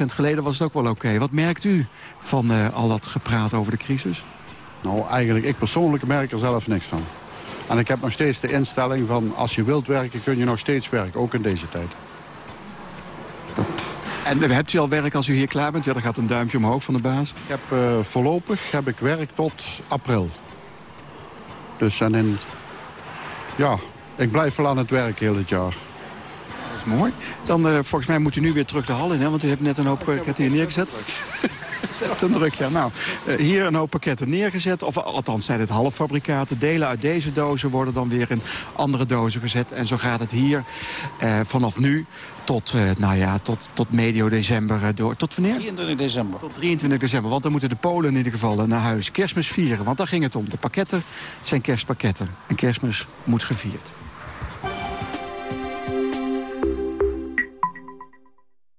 geleden was het ook wel oké. Okay. Wat merkt u van uh, al dat gepraat over de crisis? Nou, eigenlijk, ik persoonlijk merk er zelf niks van. En ik heb nog steeds de instelling van... als je wilt werken, kun je nog steeds werken, ook in deze tijd. En hebt u al werk als u hier klaar bent? Ja, dan gaat een duimpje omhoog van de baas. Ik heb uh, voorlopig heb ik werk tot april. Dus en in... Ja, ik blijf wel aan het werk heel het jaar. Mooi. Dan uh, volgens mij moet u nu weer terug de hal in, hè? Want u hebt net een hoop pakketten hier neergezet. (laughs) Zet een druk, ja. Nou, uh, hier een hoop pakketten neergezet. Of althans zijn het halffabrikaten. Delen uit deze dozen worden dan weer in andere dozen gezet. En zo gaat het hier vanaf nu tot, uh, nou ja, tot, tot medio december uh, door. Tot wanneer? 23 december. Tot 23 december, want dan moeten de Polen in ieder geval naar huis kerstmis vieren. Want daar ging het om. De pakketten zijn kerstpakketten. En kerstmis moet gevierd.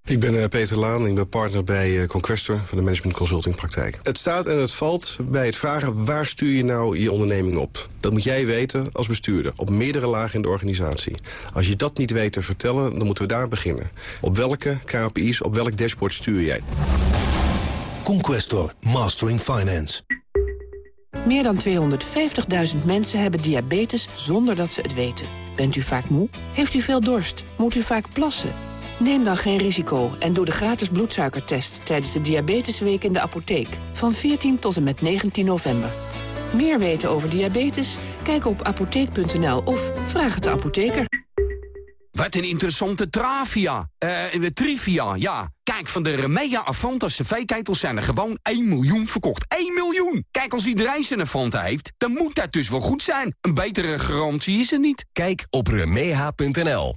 Ik ben uh, Peter Laan, ik ben partner bij uh, Conquestor van de Management Consulting Praktijk. Het staat en het valt bij het vragen waar stuur je nou je onderneming op. Dat moet jij weten als bestuurder, op meerdere lagen in de organisatie. Als je dat niet weet te vertellen, dan moeten we daar beginnen. Op welke KPI's, op welk dashboard stuur jij? Conquestor, Mastering Finance. Meer dan 250.000 mensen hebben diabetes zonder dat ze het weten. Bent u vaak moe? Heeft u veel dorst? Moet u vaak plassen? Neem dan geen risico en doe de gratis bloedsuikertest... tijdens de Diabetesweek in de apotheek. Van 14 tot en met 19 november. Meer weten over diabetes? Kijk op apotheek.nl of vraag het de apotheker. Wat een interessante travia. Eh, trivia, ja. Kijk, van de Remea Avanta cv-ketels zijn er gewoon 1 miljoen verkocht. 1 miljoen! Kijk, als iedereen zijn Avanta heeft, dan moet dat dus wel goed zijn. Een betere garantie is er niet. Kijk op remeha.nl.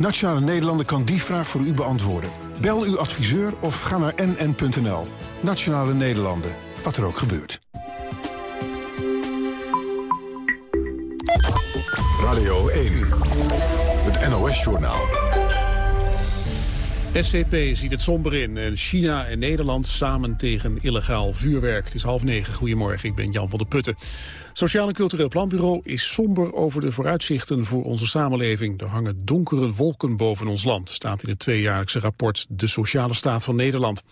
Nationale Nederlanden kan die vraag voor u beantwoorden. Bel uw adviseur of ga naar nn.nl. Nationale Nederlanden, wat er ook gebeurt. Radio 1, het NOS-journaal. SCP ziet het somber in en China en Nederland samen tegen illegaal vuurwerk. Het is half negen. Goedemorgen, ik ben Jan van der Putten. Sociaal en Cultureel Planbureau is somber over de vooruitzichten voor onze samenleving. Er hangen donkere wolken boven ons land, staat in het tweejaarlijkse rapport De Sociale Staat van Nederland.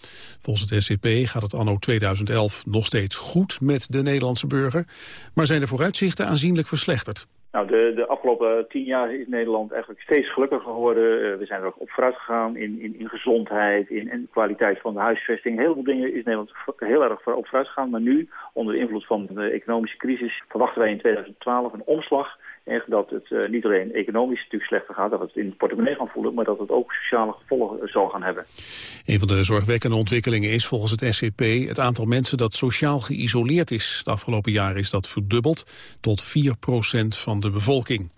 Volgens het SCP gaat het anno 2011 nog steeds goed met de Nederlandse burger, maar zijn de vooruitzichten aanzienlijk verslechterd. Nou, de, de afgelopen tien jaar is Nederland eigenlijk steeds gelukkiger geworden. Uh, we zijn er ook op vooruit gegaan in, in, in gezondheid, in, in kwaliteit van de huisvesting. Heel veel dingen is Nederland heel erg op vooruit gegaan. Maar nu, onder de invloed van de economische crisis, verwachten wij in 2012 een omslag echt dat het uh, niet alleen economisch natuurlijk slechter gaat, dat het in het portemonnee gaan voelen, maar dat het ook sociale gevolgen zal gaan hebben. Een van de zorgwekkende ontwikkelingen is volgens het SCP het aantal mensen dat sociaal geïsoleerd is. De afgelopen jaren is dat verdubbeld tot 4% van de bevolking.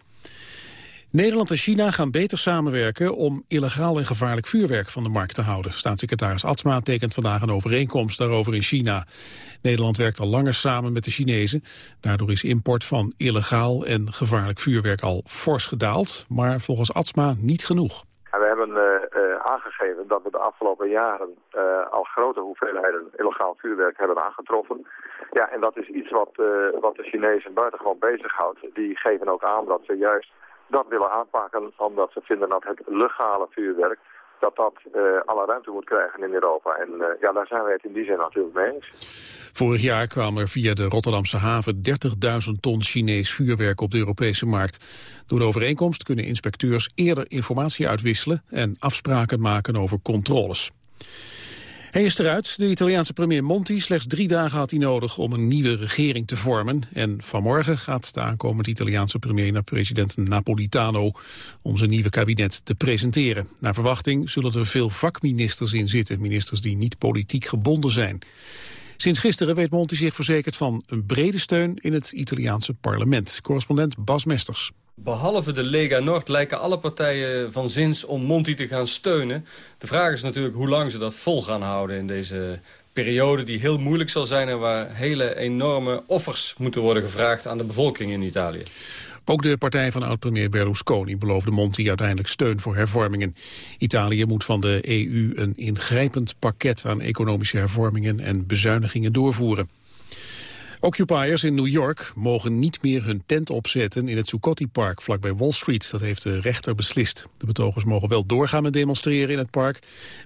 Nederland en China gaan beter samenwerken om illegaal en gevaarlijk vuurwerk van de markt te houden. Staatssecretaris Atsma tekent vandaag een overeenkomst daarover in China. Nederland werkt al langer samen met de Chinezen. Daardoor is import van illegaal en gevaarlijk vuurwerk al fors gedaald, maar volgens Atsma niet genoeg. We hebben uh, uh, aangegeven dat we de afgelopen jaren uh, al grote hoeveelheden illegaal vuurwerk hebben aangetroffen. Ja, en dat is iets wat, wat de Chinezen buitengewoon bezighoudt. Die geven ook aan dat ze juist dat willen aanpakken omdat ze vinden dat het legale vuurwerk dat dat uh, alle ruimte moet krijgen in Europa. En uh, ja, daar zijn wij het in die zin natuurlijk mee eens. Vorig jaar kwam er via de Rotterdamse haven 30.000 ton Chinees vuurwerk op de Europese markt. Door de overeenkomst kunnen inspecteurs eerder informatie uitwisselen en afspraken maken over controles. Hij is eruit. De Italiaanse premier Monti. Slechts drie dagen had hij nodig om een nieuwe regering te vormen. En vanmorgen gaat de aankomende Italiaanse premier naar president Napolitano om zijn nieuwe kabinet te presenteren. Naar verwachting zullen er veel vakministers in zitten. Ministers die niet politiek gebonden zijn. Sinds gisteren weet Monti zich verzekerd van een brede steun in het Italiaanse parlement. Correspondent Bas Mesters. Behalve de Lega Nord lijken alle partijen van zins om Monti te gaan steunen. De vraag is natuurlijk hoe lang ze dat vol gaan houden in deze periode die heel moeilijk zal zijn... en waar hele enorme offers moeten worden gevraagd aan de bevolking in Italië. Ook de partij van oud-premier Berlusconi beloofde Monti uiteindelijk steun voor hervormingen. Italië moet van de EU een ingrijpend pakket aan economische hervormingen en bezuinigingen doorvoeren. Occupiers in New York mogen niet meer hun tent opzetten in het Zuccotti-park vlakbij Wall Street. Dat heeft de rechter beslist. De betogers mogen wel doorgaan met demonstreren in het park,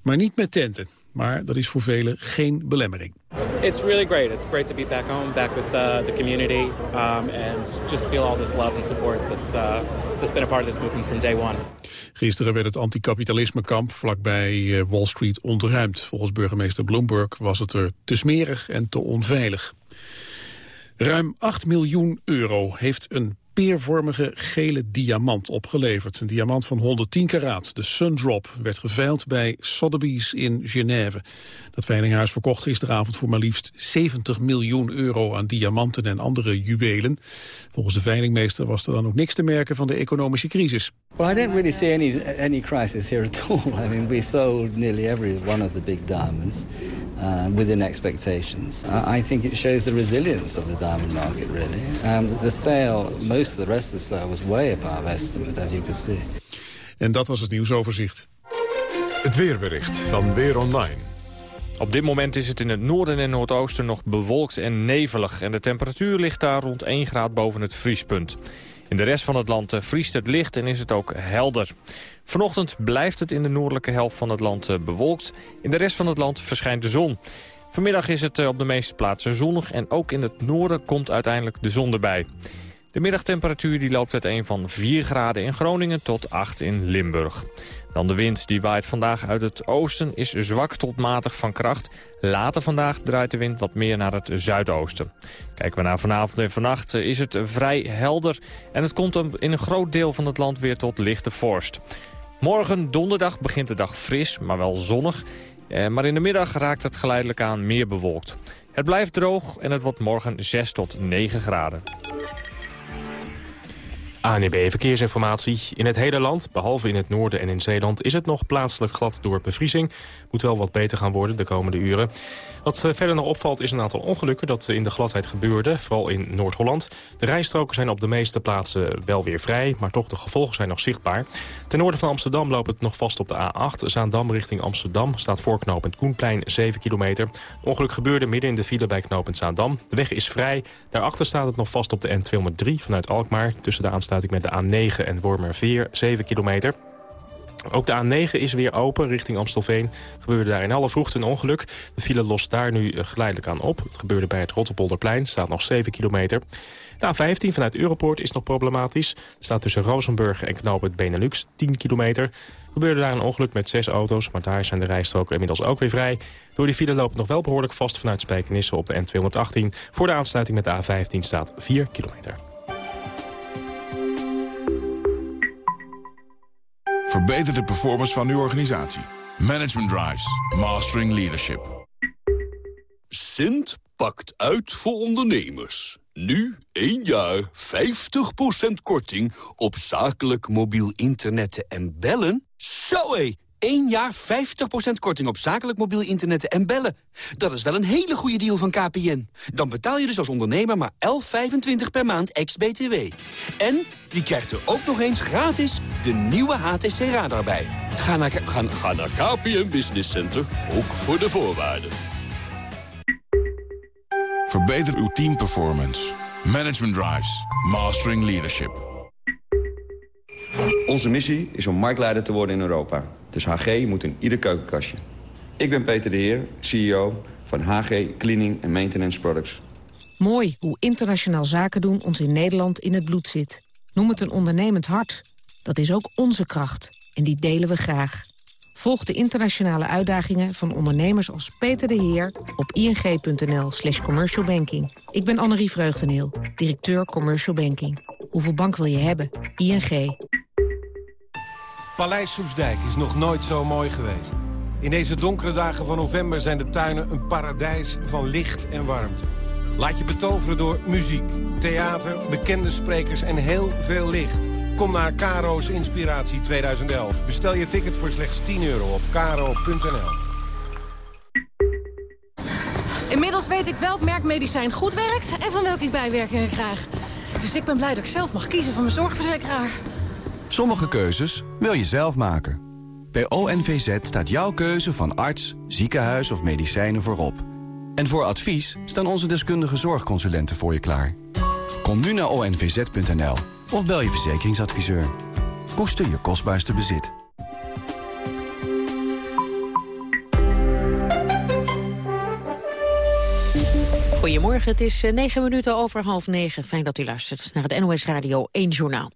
maar niet met tenten. Maar dat is voor velen geen belemmering. It's really great. It's great to be back home, back with the, the community, um, and just feel all this love and support that's, uh, that's been a part of this movement from day one. Gisteren werd het anticapitalismekamp vlakbij eh, Wall Street ontruimd. Volgens burgemeester Bloomberg was het er te smerig en te onveilig. Ruim 8 miljoen euro heeft een peervormige gele diamant opgeleverd. Een diamant van 110 karaat, de Sundrop, werd geveild bij Sotheby's in Genève. Dat veilinghuis verkocht gisteravond voor maar liefst 70 miljoen euro aan diamanten en andere juwelen. Volgens de veilingmeester was er dan ook niks te merken van de economische crisis. Well, I don't really see any any crisis here at all. (laughs) I mean, we sold nearly every one of the big diamonds uh, within expectations. I, I, think it shows the resilience of the diamond market, really. Um, the sale, most of the rest of the sale was way above estimate, as you can see. En dat was het nieuwsoverzicht. Het weerbericht van Weer Online. Op dit moment is het in het noorden en noordoosten nog bewolkt en nevelig... en de temperatuur ligt daar rond 1 graad boven het vriespunt. In de rest van het land eh, vriest het licht en is het ook helder. Vanochtend blijft het in de noordelijke helft van het land eh, bewolkt. In de rest van het land verschijnt de zon. Vanmiddag is het eh, op de meeste plaatsen zonnig en ook in het noorden komt uiteindelijk de zon erbij. De middagtemperatuur die loopt uiteen van 4 graden in Groningen tot 8 in Limburg. Dan de wind die waait vandaag uit het oosten is zwak tot matig van kracht. Later vandaag draait de wind wat meer naar het zuidoosten. Kijken we naar vanavond en vannacht is het vrij helder... en het komt in een groot deel van het land weer tot lichte vorst. Morgen donderdag begint de dag fris, maar wel zonnig. Eh, maar in de middag raakt het geleidelijk aan meer bewolkt. Het blijft droog en het wordt morgen 6 tot 9 graden. ANB e Verkeersinformatie. In het hele land, behalve in het noorden en in Zeeland... is het nog plaatselijk glad door bevriezing. Moet wel wat beter gaan worden de komende uren. Wat eh, verder nog opvalt is een aantal ongelukken dat in de gladheid gebeurde. Vooral in Noord-Holland. De rijstroken zijn op de meeste plaatsen wel weer vrij. Maar toch, de gevolgen zijn nog zichtbaar. Ten noorden van Amsterdam loopt het nog vast op de A8. Zaandam richting Amsterdam staat voor knooppunt Koenplein 7 kilometer. ongeluk gebeurde midden in de file bij knooppunt Zaandam. De weg is vrij. Daarachter staat het nog vast op de N203 vanuit Alkmaar. Tussen de aansluiting met de A9 en Wormerveer 7 kilometer. Ook de A9 is weer open richting Amstelveen. Gebeurde daar in alle vroegte een ongeluk. De file lost daar nu eh, geleidelijk aan op. Het gebeurde bij het Rotterpolderplein. staat nog 7 kilometer. De A15 vanuit Europoort is nog problematisch. Staat tussen Rozenburg en knooppunt Benelux 10 kilometer. Gebeurde daar een ongeluk met zes auto's, maar daar zijn de rijstroken inmiddels ook weer vrij. Door die file loopt nog wel behoorlijk vast vanuit Spijkenisse op de N218. Voor de aansluiting met de A15 staat 4 kilometer. Verbeter de performance van uw organisatie. Management Drives. Mastering Leadership. Sint pakt uit voor ondernemers. Nu 1 jaar 50% korting op zakelijk mobiel internet en bellen. Zo! 1 jaar 50% korting op zakelijk mobiel internet en bellen. Dat is wel een hele goede deal van KPN. Dan betaal je dus als ondernemer maar 11,25 per maand ex-BTW. En je krijgt er ook nog eens gratis de nieuwe HTC Radar bij. Ga naar, ga, ga naar KPN Business Center, ook voor de voorwaarden. Verbeter uw teamperformance. Management Drives. Mastering Leadership. Onze missie is om marktleider te worden in Europa. Dus HG moet in ieder keukenkastje. Ik ben Peter de Heer, CEO van HG Cleaning and Maintenance Products. Mooi hoe internationaal zaken doen ons in Nederland in het bloed zit. Noem het een ondernemend hart. Dat is ook onze kracht en die delen we graag. Volg de internationale uitdagingen van ondernemers als Peter de Heer op ing.nl slash commercialbanking. Ik ben Annerie Vreugdeneel, directeur Commercial Banking. Hoeveel bank wil je hebben? ING. Paleis Soesdijk is nog nooit zo mooi geweest. In deze donkere dagen van november zijn de tuinen een paradijs van licht en warmte. Laat je betoveren door muziek, theater, bekende sprekers en heel veel licht. Kom naar Caro's Inspiratie 2011. Bestel je ticket voor slechts 10 euro op caro.nl. Inmiddels weet ik welk merk medicijn goed werkt en van welke ik bijwerkingen krijg. Dus ik ben blij dat ik zelf mag kiezen van mijn zorgverzekeraar. Sommige keuzes wil je zelf maken. Bij ONVZ staat jouw keuze van arts, ziekenhuis of medicijnen voorop. En voor advies staan onze deskundige zorgconsulenten voor je klaar. Kom nu naar onvz.nl of bel je verzekeringsadviseur. Koester je kostbaarste bezit. Goedemorgen, het is eh, negen minuten over half negen. Fijn dat u luistert naar het NOS Radio 1 Journaal.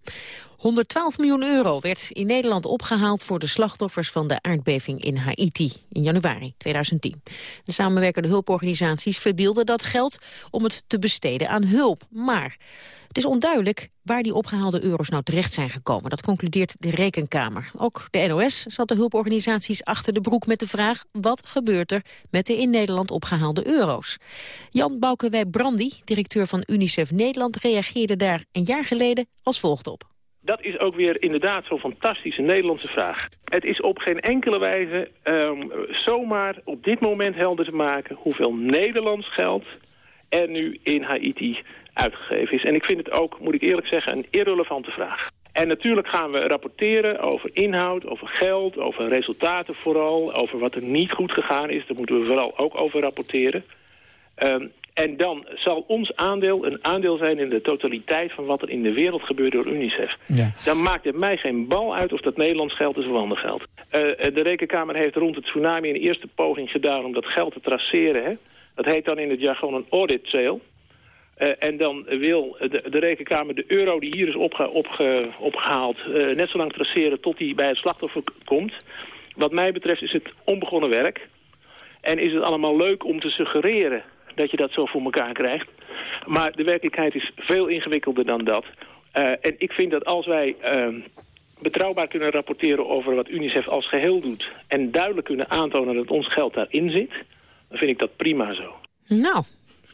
112 miljoen euro werd in Nederland opgehaald voor de slachtoffers van de aardbeving in Haiti in januari 2010. De samenwerkende hulporganisaties verdeelden dat geld om het te besteden aan hulp. Maar het is onduidelijk waar die opgehaalde euro's nou terecht zijn gekomen. Dat concludeert de Rekenkamer. Ook de NOS zat de hulporganisaties achter de broek met de vraag... wat gebeurt er met de in Nederland opgehaalde euro's? Jan Boukenwij Brandy, directeur van UNICEF Nederland... reageerde daar een jaar geleden als volgt op. Dat is ook weer inderdaad zo'n fantastische Nederlandse vraag. Het is op geen enkele wijze um, zomaar op dit moment helder te maken... hoeveel Nederlands geld er nu in Haiti uitgegeven is. En ik vind het ook, moet ik eerlijk zeggen, een irrelevante vraag. En natuurlijk gaan we rapporteren over inhoud, over geld, over resultaten vooral, over wat er niet goed gegaan is. Daar moeten we vooral ook over rapporteren. Um, en dan zal ons aandeel een aandeel zijn in de totaliteit van wat er in de wereld gebeurt door UNICEF. Ja. Dan maakt het mij geen bal uit of dat Nederlands geld is of ander geld. Uh, de Rekenkamer heeft rond het tsunami een eerste poging gedaan om dat geld te traceren. Hè? Dat heet dan in het jargon een audit sale. Uh, en dan wil de, de, Rekenkamer de euro die hier is opge, opge, opgehaald... Uh, net zo lang traceren tot die bij het slachtoffer komt. Wat mij betreft is het onbegonnen werk. En is het allemaal leuk om te suggereren dat je dat zo voor elkaar krijgt. Maar de werkelijkheid is veel ingewikkelder dan dat. Uh, en ik vind dat als wij betrouwbaar kunnen rapporteren over wat UNICEF als geheel doet... en duidelijk kunnen aantonen dat ons geld daarin zit... dan vind ik dat prima zo. Nou,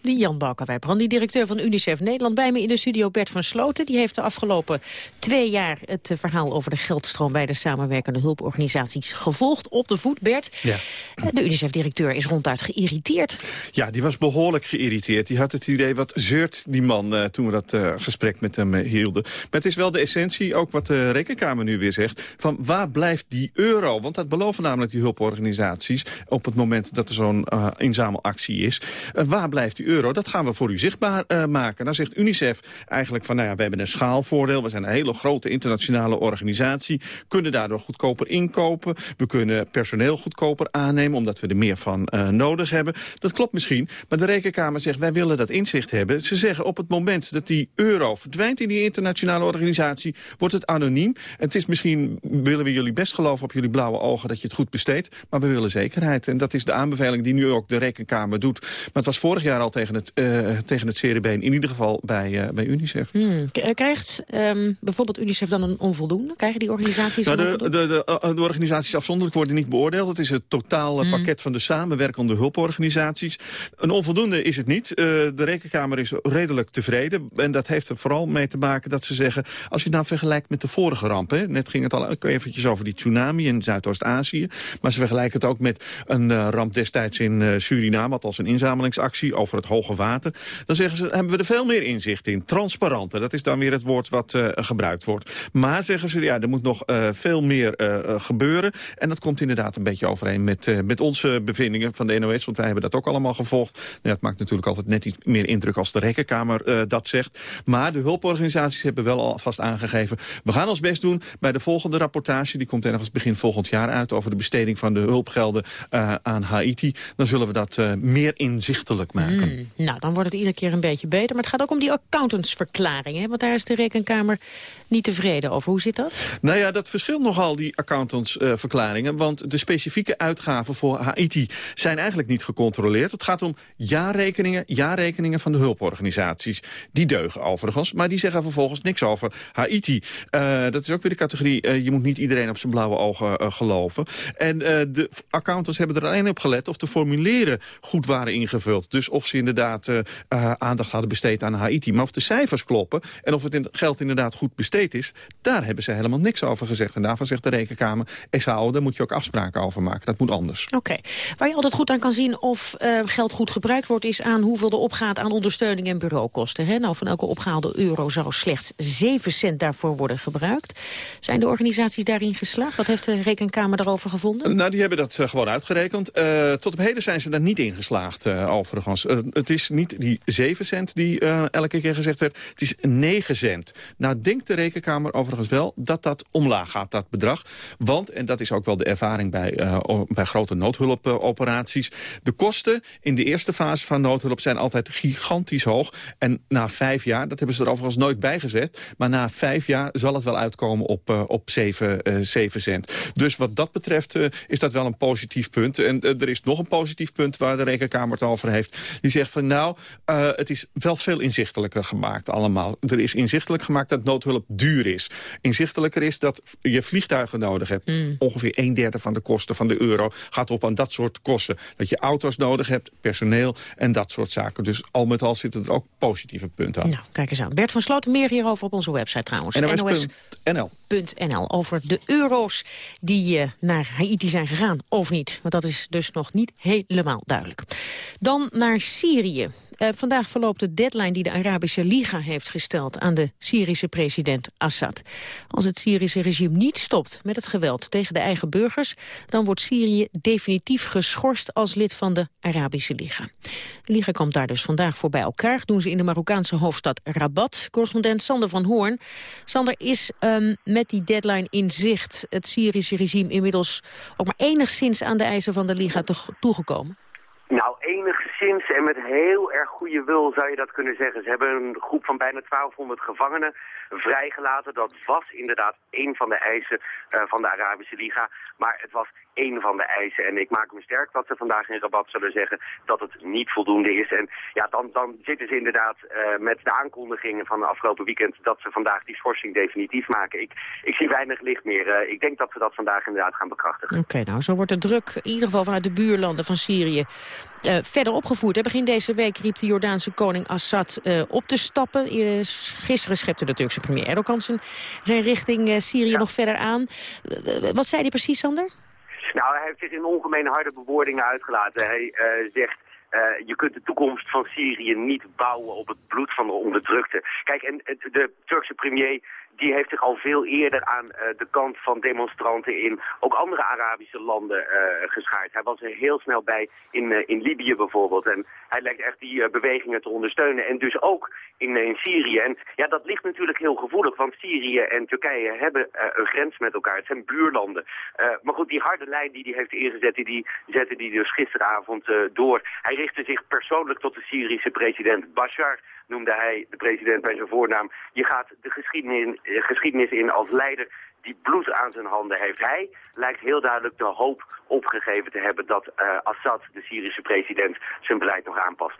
die Jan Balkenwijbrand, die directeur van UNICEF Nederland. Bij me in de studio Bert van Sloten. Die heeft de afgelopen twee jaar het eh, verhaal over de geldstroom... bij de samenwerkende hulporganisaties gevolgd op de voet. Bert, ja. Eh, de UNICEF-directeur is ronduit geïrriteerd. Ja, die was behoorlijk geïrriteerd. Die had het idee, wat zeurt die man uh, toen we dat uh, gesprek met hem uh, hielden. Maar het is wel de essentie, ook wat de Rekenkamer nu weer zegt... van waar blijft die euro? Want dat beloven namelijk die hulporganisaties... op het moment dat er zo'n inzamelactie is. waar blijft die euro? Dat gaan we voor u zichtbaar uh, maken. Dan zegt UNICEF eigenlijk van, nou ja, we hebben een schaalvoordeel. We zijn een hele grote internationale organisatie. Kunnen daardoor goedkoper inkopen. We kunnen personeel goedkoper aannemen, omdat we er meer van uh, nodig hebben. Dat klopt misschien, maar de Rekenkamer zegt, wij willen dat inzicht hebben. Ze zeggen, op het moment dat die euro verdwijnt in die internationale organisatie, wordt het anoniem. Het is misschien, willen we jullie best geloven op jullie blauwe ogen dat je het goed besteedt, maar we willen zekerheid. En dat is de aanbeveling die nu ook de Rekenkamer doet. Maar het was vorig jaar al tegen tegen het, uh, tegen het zere been. In ieder geval bij, uh, bij UNICEF. Hmm. Eh, krijgt um, bijvoorbeeld UNICEF dan een onvoldoende? Krijgen die organisaties nou, de, de, de, de, organisaties afzonderlijk worden niet beoordeeld. Het is het totale hmm. pakket van de samenwerkende hulporganisaties. Een onvoldoende is het niet. Uh, de Rekenkamer is redelijk tevreden. En dat heeft er vooral mee te maken dat ze zeggen... als je het nou vergelijkt met de vorige ramp... Hè, net ging het al eventjes over die tsunami in Zuidoost-Azië... maar ze vergelijken het ook met een ramp destijds in Suriname... wat als een inzamelingsactie over het Dan zeggen ze, hebben we er veel meer inzicht in. Transparanter, dat is dan weer het woord wat uh, gebruikt wordt. Maar zeggen ze, ja, er moet nog uh, veel meer uh, gebeuren. En dat komt inderdaad een beetje overeen met, met onze bevindingen van de NOS. Want wij hebben dat ook allemaal gevolgd. Nou, het maakt natuurlijk altijd net iets meer indruk als de Rekkenkamer dat zegt. Maar de hulporganisaties hebben wel alvast aangegeven... we gaan ons best doen bij de volgende rapportage. Die komt ergens begin volgend jaar uit... over de besteding van de hulpgelden aan Haiti. Dan zullen we dat meer inzichtelijk maken. Nou, dan wordt het iedere keer een beetje beter. Maar het gaat ook om die accountantsverklaring. Hè? Want daar is de Rekenkamer niet tevreden over. Hoe zit dat? Nou ja, dat verschilt nogal, die accountantsverklaringen. Uh, want de specifieke uitgaven voor Haiti zijn eigenlijk niet gecontroleerd. Het gaat om jaarrekeningen, jaarrekeningen van de hulporganisaties. Die deugen overigens, maar die zeggen vervolgens niks over Haiti. Uh, dat is ook weer de categorie, uh, je moet niet iedereen op zijn blauwe ogen geloven. En de accountants hebben er alleen op gelet of de formulieren goed waren ingevuld. Dus of ze inderdaad aandacht hadden besteed aan Haiti. Maar of de cijfers kloppen en of het geld inderdaad goed besteed is... daar hebben ze helemaal niks over gezegd. En daarvan zegt de Rekenkamer, SAO, daar moet je ook afspraken over maken. Dat moet anders. Oké. Waar je altijd goed aan kan zien of uh, geld goed gebruikt wordt... is aan hoeveel er opgaat aan ondersteuning en bureaukosten. Hè? Nou, van elke opgehaalde euro zou slechts 7 cent daarvoor worden gebruikt. Zijn de organisaties daarin geslaagd? Wat heeft de Rekenkamer daarover gevonden? Nou, die hebben dat uh, gewoon uitgerekend. Uh, tot op heden zijn ze daar niet in geslaagd, overigens. het is niet die 7 cent die elke keer gezegd werd. Het is 9 cent. Nou denkt de Overigens wel dat dat omlaag gaat, dat bedrag. Want, en dat is ook wel de ervaring bij, bij grote noodhulpoperaties... de kosten in de eerste fase van noodhulp zijn altijd gigantisch hoog. En na vijf jaar, dat hebben ze er overigens nooit bij gezet... maar na vijf jaar zal het wel uitkomen op, uh, op 7, uh, 7 cent. Dus wat dat betreft uh, is dat wel een positief punt. En er is nog een positief punt waar de Rekenkamer het over heeft. Die zegt van nou, het is wel veel inzichtelijker gemaakt allemaal. Er is inzichtelijk gemaakt dat noodhulp duur is. Inzichtelijker is dat je vliegtuigen nodig hebt. Mm. Ongeveer een derde van de kosten van de euro gaat op aan dat soort kosten. Dat je auto's nodig hebt, personeel en dat soort zaken. Dus al met al zitten er ook positieve punten aan. Nou, kijk eens aan. Bert van Sloten, meer hierover op onze website trouwens. NOS.nl. NL over de euro's die uh, naar Haiti zijn gegaan, of niet. Want dat is dus nog niet helemaal duidelijk. Dan naar Syrië. Uh, vandaag verloopt de deadline die de Arabische Liga heeft gesteld aan de Syrische president Assad. Als het Syrische regime niet stopt met het geweld tegen de eigen burgers, dan wordt Syrië definitief geschorst als lid van de Arabische Liga. De Liga komt daar dus vandaag voor bij elkaar. Doen ze in de Marokkaanse hoofdstad Rabat. Correspondent Sander van Hoorn. Sander, is um, met die deadline in zicht het Syrische regime inmiddels ook maar enigszins aan de eisen van de Liga toegekomen? Nou, enigszins en met heel erg goede wil zou je dat kunnen zeggen. Ze hebben een groep van bijna 1200 gevangenen vrijgelaten. Dat was inderdaad één van de eisen uh, van de Arabische Liga. Maar het was één van de eisen. En ik maak me sterk dat ze vandaag in Rabat zullen zeggen dat het niet voldoende is. En ja, dan, dan zitten ze inderdaad uh, met de aankondigingen van de afgelopen weekend dat ze vandaag die schorsing definitief maken. Ik, ik zie weinig licht meer. Uh, ik denk dat we dat vandaag inderdaad gaan bekrachtigen. Oké, nou zo wordt de druk in ieder geval vanuit de buurlanden van Syrië verder opgevoerd. Begin deze week riep de Jordaanse koning Assad op te stappen. Gisteren schepte de Turkse premier Erdogan zijn, zijn richting uh, Syrië ja. nog verder aan. wat zei hij precies, Sander? Nou, hij heeft zich in ongemeen harde bewoordingen uitgelaten. Hij zegt... Uh, je kunt de toekomst van Syrië niet bouwen op het bloed van de onderdrukte. Kijk, en de Turkse premier die heeft zich al veel eerder aan uh, de kant van demonstranten in ook andere Arabische landen uh, geschaard. Hij was er heel snel bij in, uh, in Libië bijvoorbeeld. En hij lijkt echt die bewegingen te ondersteunen. En dus ook in, in Syrië. En ja, dat ligt natuurlijk heel gevoelig, want Syrië en Turkije hebben een grens met elkaar. Het zijn buurlanden. maar goed, die harde lijn die hij heeft ingezet, die, zette hij dus gisteravond door. Hij richtte zich persoonlijk tot de Syrische president Bashar noemde hij de president bij zijn voornaam. Je gaat de geschiedenis, eh, geschiedenis in als leider die bloed aan zijn handen heeft. Hij lijkt heel duidelijk de hoop opgegeven te hebben dat uh, Assad, de Syrische president, zijn beleid nog aanpast.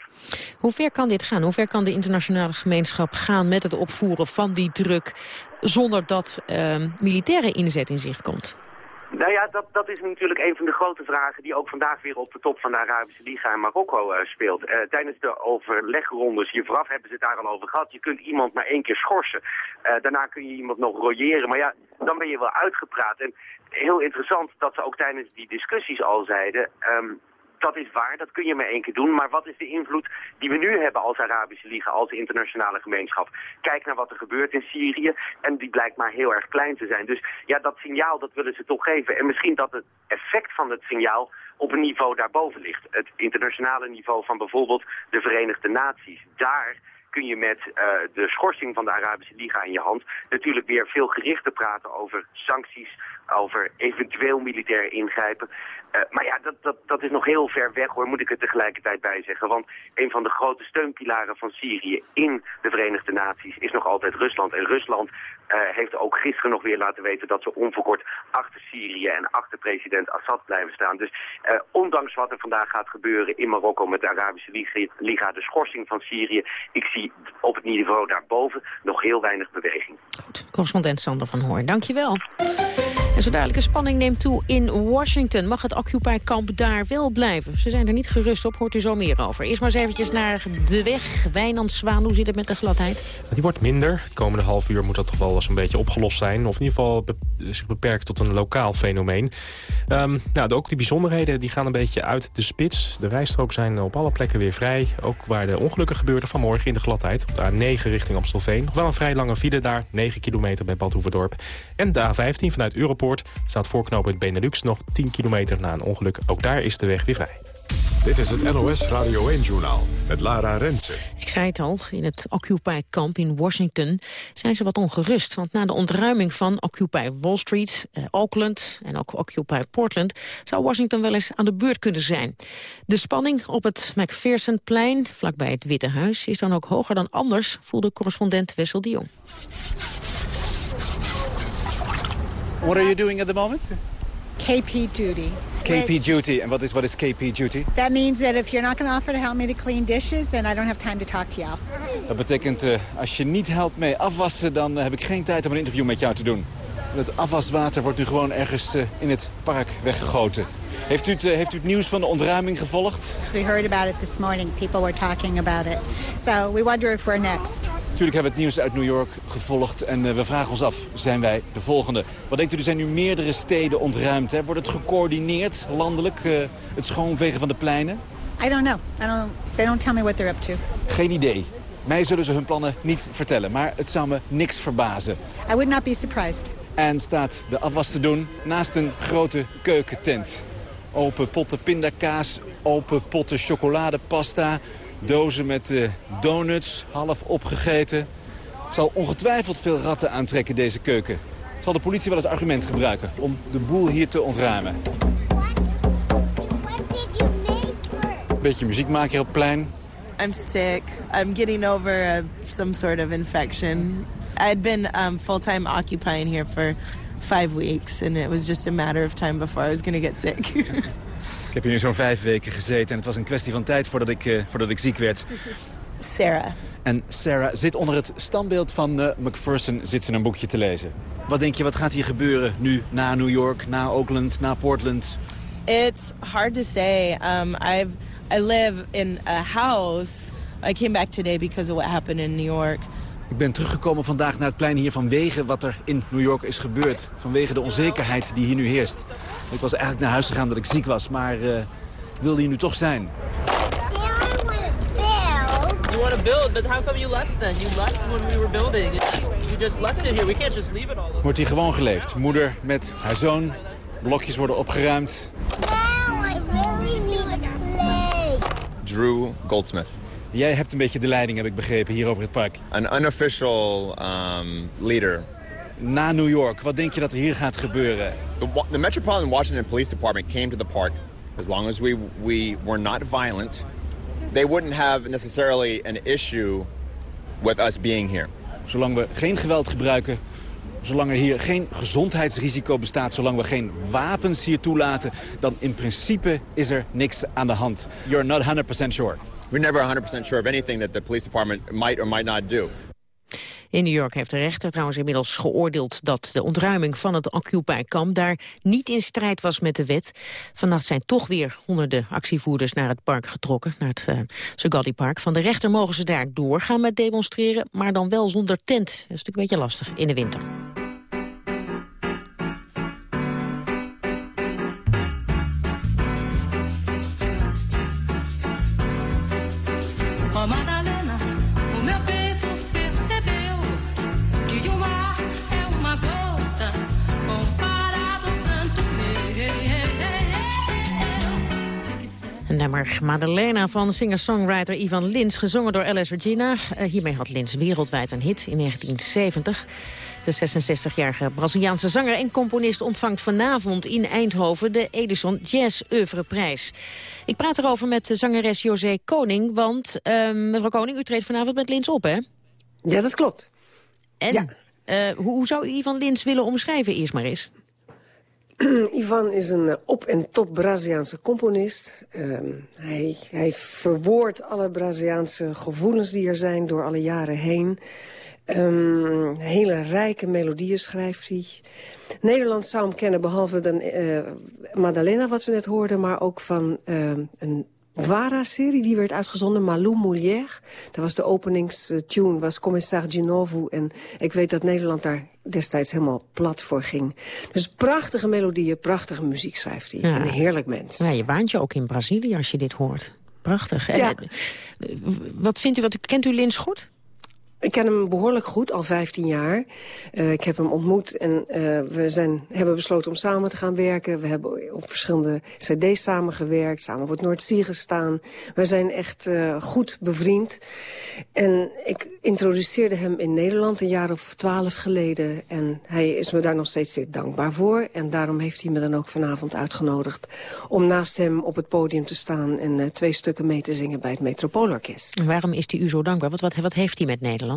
Hoe ver kan dit gaan? Hoe ver kan de internationale gemeenschap gaan met het opvoeren van die druk zonder dat uh, militaire inzet in zicht komt? Nou ja, dat, dat is natuurlijk een van de grote vragen die ook vandaag weer op de top van de Arabische Liga in Marokko uh, speelt. Uh, tijdens de overlegrondes hier vooraf hebben ze het daar al over gehad. Je kunt iemand maar één keer schorsen. Uh, daarna kun je iemand nog royeren. Maar ja, dan ben je wel uitgepraat. En heel interessant dat ze ook tijdens die discussies al zeiden... Um, dat is waar, dat kun je maar één keer doen. Maar wat is de invloed die we nu hebben als Arabische Liga, als internationale gemeenschap? Kijk naar wat er gebeurt in Syrië en die blijkt maar heel erg klein te zijn. Dus ja, dat signaal, dat willen ze toch geven. En misschien dat het effect van het signaal op een niveau daarboven ligt. Het internationale niveau van bijvoorbeeld de Verenigde Naties. Daar kun je met uh, de schorsing van de Arabische Liga in je hand natuurlijk weer veel gerichter praten over sancties, over eventueel militair ingrijpen. Uh, maar ja, dat, dat, dat is nog heel ver weg hoor, moet ik er tegelijkertijd bij zeggen. Want een van de grote steunpilaren van Syrië in de Verenigde Naties is nog altijd Rusland. En Rusland uh, heeft ook gisteren nog weer laten weten dat ze onverkort achter Syrië en achter president Assad blijven staan. Dus uh, ondanks wat er vandaag gaat gebeuren in Marokko met de Arabische Liga, de schorsing van Syrië, ik zie op het niveau daarboven nog heel weinig beweging. Goed, correspondent Sander van Hoorn, dankjewel. Zo dadelijk spanning neemt toe in Washington. Mag het Occupy-kamp daar wel blijven? Ze zijn er niet gerust op, hoort u zo meer over. Eerst maar eens eventjes naar de weg. Wijnand Zwaan, hoe zit het met de gladheid? Die wordt minder. Het komende half uur moet dat toch wel eens een beetje opgelost zijn. Of in ieder geval zich beperkt tot een lokaal fenomeen. Um, nou, ook die bijzonderheden die gaan een beetje uit de spits. De rijstrook zijn op alle plekken weer vrij. Ook waar de ongelukken gebeurden vanmorgen in de gladheid. Op de A9 richting Amstelveen. Nog wel een vrij lange file daar. 9 kilometer bij Bad Hoeverdorp. En de A15 vanuit Europoort staat voorknopend Benelux nog 10 kilometer na een ongeluk. Ook daar is de weg weer vrij. Dit is het NOS Radio 1-journaal met Lara Rensen. Ik zei het al, in het Occupy-kamp in Washington zijn ze wat ongerust. Want na de ontruiming van Occupy Wall Street, eh, Oakland en ook Occupy Portland... zou Washington wel eens aan de beurt kunnen zijn. De spanning op het McPhersonplein, vlakbij het Witte Huis... is dan ook hoger dan anders, voelde correspondent Wessel de Jong. What are you doing at the moment? KP duty. KP duty. And what is, what is KP duty? That means that if you're not going to offer to help me to clean dishes, then I don't have time to talk to you. Dat betekent, uh, als je niet helpt mee afwassen, dan uh, heb ik geen tijd om een interview met jou te doen. Het afwaswater wordt nu gewoon ergens uh, in het park weggegoten. Heeft u, het, heeft u het nieuws van de ontruiming gevolgd? We heard about it this morning. People were talking about it. So we wonder if we're next. Natuurlijk hebben we het nieuws uit New York gevolgd en uh, we vragen ons af, zijn wij de volgende? Wat denkt u, er zijn nu meerdere steden ontruimd. Hè? Wordt het gecoördineerd landelijk, uh, het schoonvegen van de pleinen? I don't know. I don't, they don't tell me what they're up to. Geen idee. Mij zullen ze hun plannen niet vertellen, maar het zou me niks verbazen. I would not be surprised. En staat de afwas te doen naast een grote keukentent. Open potten pindakaas, open potten chocoladepasta... dozen met uh, donuts, half opgegeten. Zal ongetwijfeld veel ratten aantrekken, deze keuken. Zal de politie wel als argument gebruiken om de boel hier te ontruimen. Beetje muziek maken hier op het plein. I'm sick. I'm getting over uh, some sort of infection. I had been um, full-time occupying here for five weeks. And it was just a matter of time before I was going to get sick. (laughs) ik heb hier nu zo'n vijf weken gezeten en het was een kwestie van tijd voordat ik, uh, voordat ik ziek werd. Sarah. En Sarah zit onder het standbeeld van uh, McPherson zit ze een boekje te lezen. Wat denk je, wat gaat hier gebeuren nu na New York, na Oakland, na Portland? It's hard to say. Um, I've, I live in a house. I came back today because of what happened in New York. Ik ben teruggekomen vandaag naar het plein hier vanwege wat er in New York is gebeurd. Vanwege de onzekerheid die hier nu heerst. Ik was eigenlijk naar huis gegaan dat ik ziek was, maar uh, wilde hier nu toch zijn. You want to build, but how come you left then? You left when we were building. You just left it here. We can't just leave it all. Wordt hier gewoon geleefd. Moeder met haar zoon. Blokjes worden opgeruimd. Drew Goldsmith. Jij hebt een beetje de leiding, heb ik begrepen, hier over het park. An unofficial um, leader. Na New York, wat denk je dat er hier gaat gebeuren? The, the Metropolitan Washington Police Department came to the park. As long as we, we were not violent, they wouldn't have necessarily an issue with us being here. Zolang we geen geweld gebruiken, zolang er hier geen gezondheidsrisico bestaat... zolang we geen wapens hier toelaten... dan in principe is er niks aan de hand. You're not 100% sure. We're never 100% sure of anything that the police department might or might not do. In New York heeft de rechter trouwens inmiddels geoordeeld dat de ontruiming van het Occupy-kamp daar niet in strijd was met de wet. Vannacht zijn toch weer honderden actievoerders naar het park getrokken, naar het uh, Park. Van de rechter mogen ze daar doorgaan met demonstreren, maar dan wel zonder tent. Dat is natuurlijk een beetje lastig in de winter. Nummer Madalena van singer-songwriter Ivan Lins, gezongen door Alice Regina. Uh, hiermee had Lins wereldwijd een hit in 1970. De 66-jarige Braziliaanse zanger en componist ontvangt vanavond in Eindhoven de Edison Jazz Oeuvreprijs. Ik praat erover met zangeres José Koning, want uh, mevrouw Koning, u treedt vanavond met Lins op, hè? Ja, dat klopt. En ja. uh, hoe, hoe zou u Ivan Lins willen omschrijven, eerst maar eens? (clears throat) Ivan is een op- en top Braziliaanse componist. Um, hij, hij verwoordt alle Braziliaanse gevoelens die er zijn door alle jaren heen. Um, hele rijke melodieën schrijft hij. Nederland zou hem kennen behalve de uh, Madalena, wat we net hoorden... maar ook van uh, een Vara-serie, die werd uitgezonden, Malou Moulière. Dat was de openingstune, was Commissar de Novo. En ik weet dat Nederland daar destijds helemaal plat voor ging. Dus prachtige melodieën, prachtige muziek schrijft hij. Ja. Een heerlijk mens. Ja, je waant je ook in Brazilië als je dit hoort. Prachtig. Ja. En, wat vindt u, wat, kent u Lins goed? Ik ken hem behoorlijk goed, al 15 jaar. Uh, ik heb hem ontmoet en uh, we zijn, hebben besloten om samen te gaan werken. We hebben op verschillende cd's samengewerkt, samen op het Noordzee gestaan. We zijn echt uh, goed bevriend. En ik introduceerde hem in Nederland een jaar of twaalf geleden. En hij is me daar nog steeds zeer dankbaar voor. En daarom heeft hij me dan ook vanavond uitgenodigd... om naast hem op het podium te staan en twee stukken mee te zingen bij het Metropoolorkest. Waarom is hij u zo dankbaar? Wat, wat heeft hij met Nederland?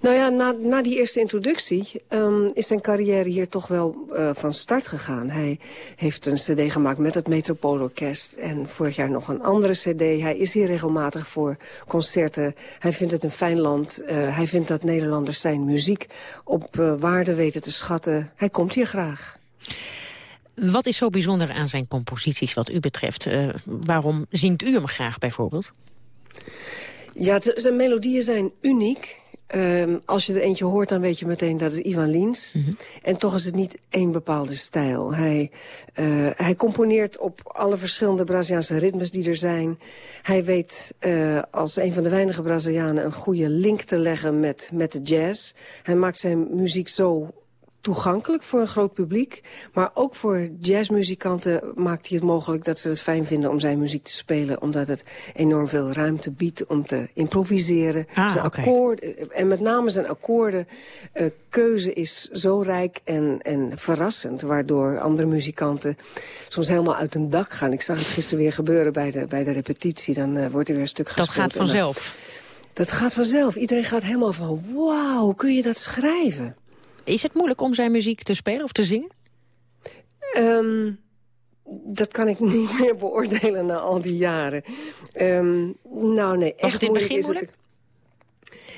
Nou ja, na, na die eerste introductie um, is zijn carrière hier toch wel uh, van start gegaan. Hij heeft een cd gemaakt met het Metropoolorkest en vorig jaar nog een andere cd. Hij is hier regelmatig voor concerten. Hij vindt het een fijn land. Uh, hij vindt dat Nederlanders zijn muziek op uh, waarde weten te schatten. Hij komt hier graag. Wat is zo bijzonder aan zijn composities wat u betreft? waarom zingt u hem graag bijvoorbeeld? Ja, zijn melodieën zijn uniek. Um, als je er eentje hoort, dan weet je meteen dat het Ivan Lins. Mm -hmm. En toch is het niet één bepaalde stijl. Hij, uh, hij componeert op alle verschillende Braziliaanse ritmes die er zijn. Hij weet uh, als een van de weinige Brazilianen een goede link te leggen met, met de jazz. Hij maakt zijn muziek zo toegankelijk voor een groot publiek. Maar ook voor jazzmuzikanten maakt hij het mogelijk dat ze het fijn vinden om zijn muziek te spelen. Omdat het enorm veel ruimte biedt om te improviseren. Ah, zijn okay. akkoorden, en met name zijn akkoorden uh, keuze is zo rijk en, en verrassend. Waardoor andere muzikanten soms helemaal uit een dak gaan. Ik zag het gisteren weer gebeuren bij de, bij de repetitie. Dan uh, wordt er weer een stuk gespeeld. Dat gaat vanzelf? Dat gaat vanzelf. Iedereen gaat helemaal van, wauw, hoe kun je dat schrijven? Is het moeilijk om zijn muziek te spelen of te zingen? Um, dat kan ik (laughs) niet meer beoordelen na al die jaren. Um, nou nee, Was echt het in het begin is moeilijk? Het...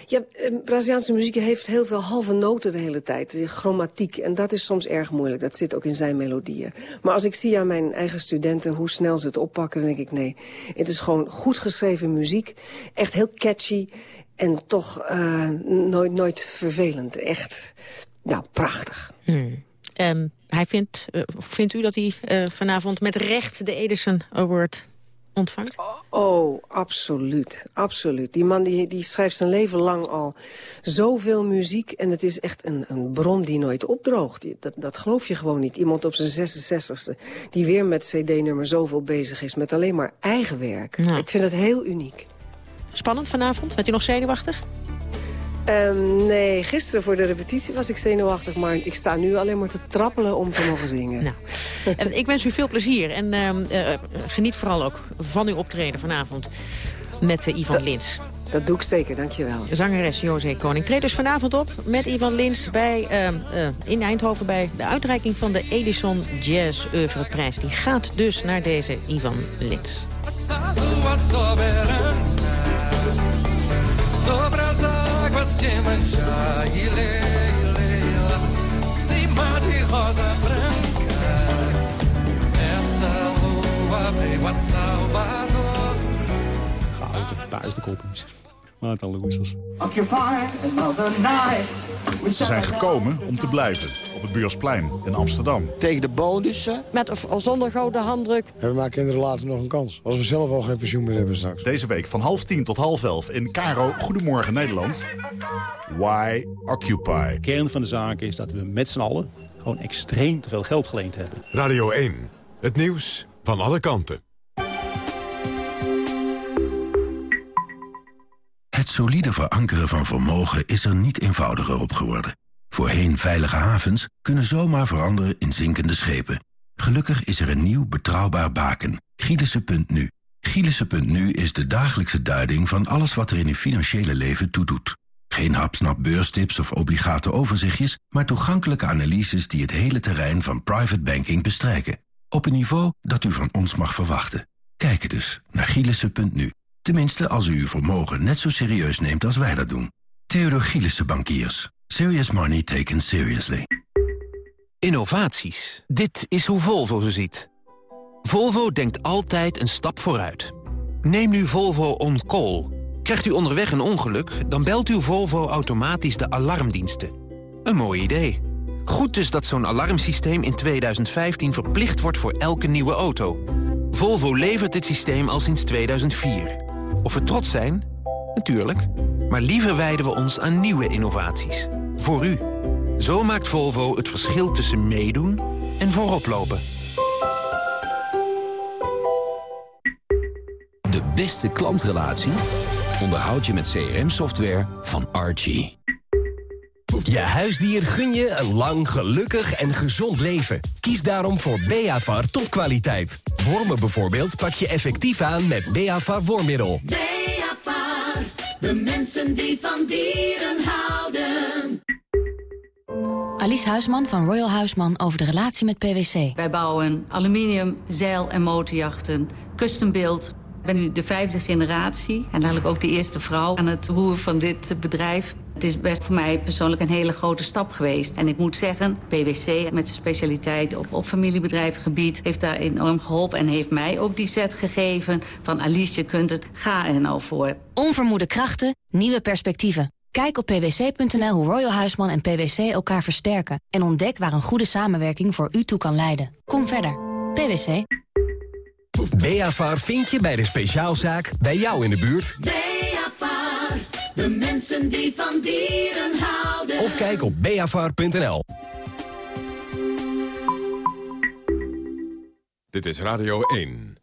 Ja, Braziliaanse muziek heeft heel veel halve noten de hele tijd. Die chromatiek. En dat is soms erg moeilijk. Dat zit ook in zijn melodieën. Maar als ik zie aan mijn eigen studenten hoe snel ze het oppakken... dan denk ik, nee, het is gewoon goed geschreven muziek. Echt heel catchy. En toch uh, nooit, nooit vervelend. Echt, nou, prachtig. Hmm. Um, hij vindt, uh, vindt u dat hij uh, vanavond met recht de Edison Award ontvangt? Oh, absoluut. Absoluut. Die man die, die schrijft zijn leven lang al zoveel muziek. En het is echt een, een bron die nooit opdroogt. Dat, dat geloof je gewoon niet. Iemand op zijn 66ste die weer met cd-nummer zoveel bezig is. Met alleen maar eigen werk. Nou. Ik vind het heel uniek. Spannend vanavond? Bent u nog zenuwachtig? Um, nee, gisteren voor de repetitie was ik zenuwachtig. Maar ik sta nu alleen maar te trappelen om te mogen zingen. Nou, en ik wens u veel plezier. En uh, uh, geniet vooral ook van uw optreden vanavond met uh, Ivan Lins. Dat doe ik zeker, dankjewel. Zangeres José Koning treedt dus vanavond op met Ivan Lins bij, in Eindhoven... bij de uitreiking van de Edison Jazz Oeuvreprijs. Die gaat dus naar deze Ivan Lins. Sobre as águas de Iemanjá, ile, ile, cima de rosas brancas, essa lua veio a Salvador. Gehouden thuis de kopjes. Maarten Aloysius. Ze zijn gekomen om te blijven op het Buursplein in Amsterdam. Tegen de bonussen. Met of zonder gouden handdruk. En we maken kinderen later nog een kans. Als we zelf al geen pensioen meer hebben straks. Deze week van half tien tot half elf in Caro Goedemorgen Nederland. Why Occupy? De kern van de zaak is dat we met z'n allen gewoon extreem te veel geld geleend hebben. Radio 1. Het nieuws van alle kanten. Het solide verankeren van vermogen is er niet eenvoudiger op geworden. Voorheen veilige havens kunnen zomaar veranderen in zinkende schepen. Gelukkig is er een nieuw betrouwbaar baken, Gielissen.nu. Gielissen.nu is de dagelijkse duiding van alles wat er in uw financiële leven toedoet. Geen hapsnap beurstips of obligate overzichtjes, maar toegankelijke analyses die het hele terrein van private banking bestrijken. Op een niveau dat u van ons mag verwachten. Kijk dus naar Gielissen.nu. Tenminste, als u uw vermogen net zo serieus neemt als wij dat doen. Theodor Gielissen Bankiers. Serious money taken seriously. Innovaties. Dit is hoe Volvo ze ziet. Volvo denkt altijd een stap vooruit. Neem nu Volvo On Call. Krijgt u onderweg een ongeluk, dan belt uw Volvo automatisch de alarmdiensten. Een mooi idee. Goed dus dat zo'n alarmsysteem in 2015 verplicht wordt voor elke nieuwe auto. Volvo levert dit systeem al sinds 2004. Of we trots zijn? Natuurlijk. Maar liever wijden we ons aan nieuwe innovaties. Voor u. Zo maakt Volvo het verschil tussen meedoen en vooroplopen. De beste klantrelatie onderhoud je met CRM-software van Archie. Je huisdier gun je een lang, gelukkig en gezond leven. Kies daarom voor Beavar topkwaliteit. Wormen bijvoorbeeld pak je effectief aan met Beavar wormmiddel. Beavar, de mensen die van dieren houden. Alice Huisman van Royal Huisman over de relatie met PwC. Wij bouwen aluminium, zeil- en motorjachten, custombeeld. Ik ben nu de vijfde generatie en eigenlijk ook de eerste vrouw aan het roer van dit bedrijf. Het is best voor mij persoonlijk een hele grote stap geweest. En ik moet zeggen, PwC met zijn specialiteit op, op familiebedrijvengebied... heeft daar enorm geholpen en heeft mij ook die set gegeven... van Alice, je kunt het, ga er nou voor. Onvermoede krachten, nieuwe perspectieven. Kijk op pwc.nl hoe Royal Huisman en PwC elkaar versterken... en ontdek waar een goede samenwerking voor u toe kan leiden. Kom verder. PwC. Beavar vind je bij de speciaalzaak bij jou in de buurt. Beavar, de mensen die van dieren houden. Of kijk op beavar.nl. Dit is Radio 1.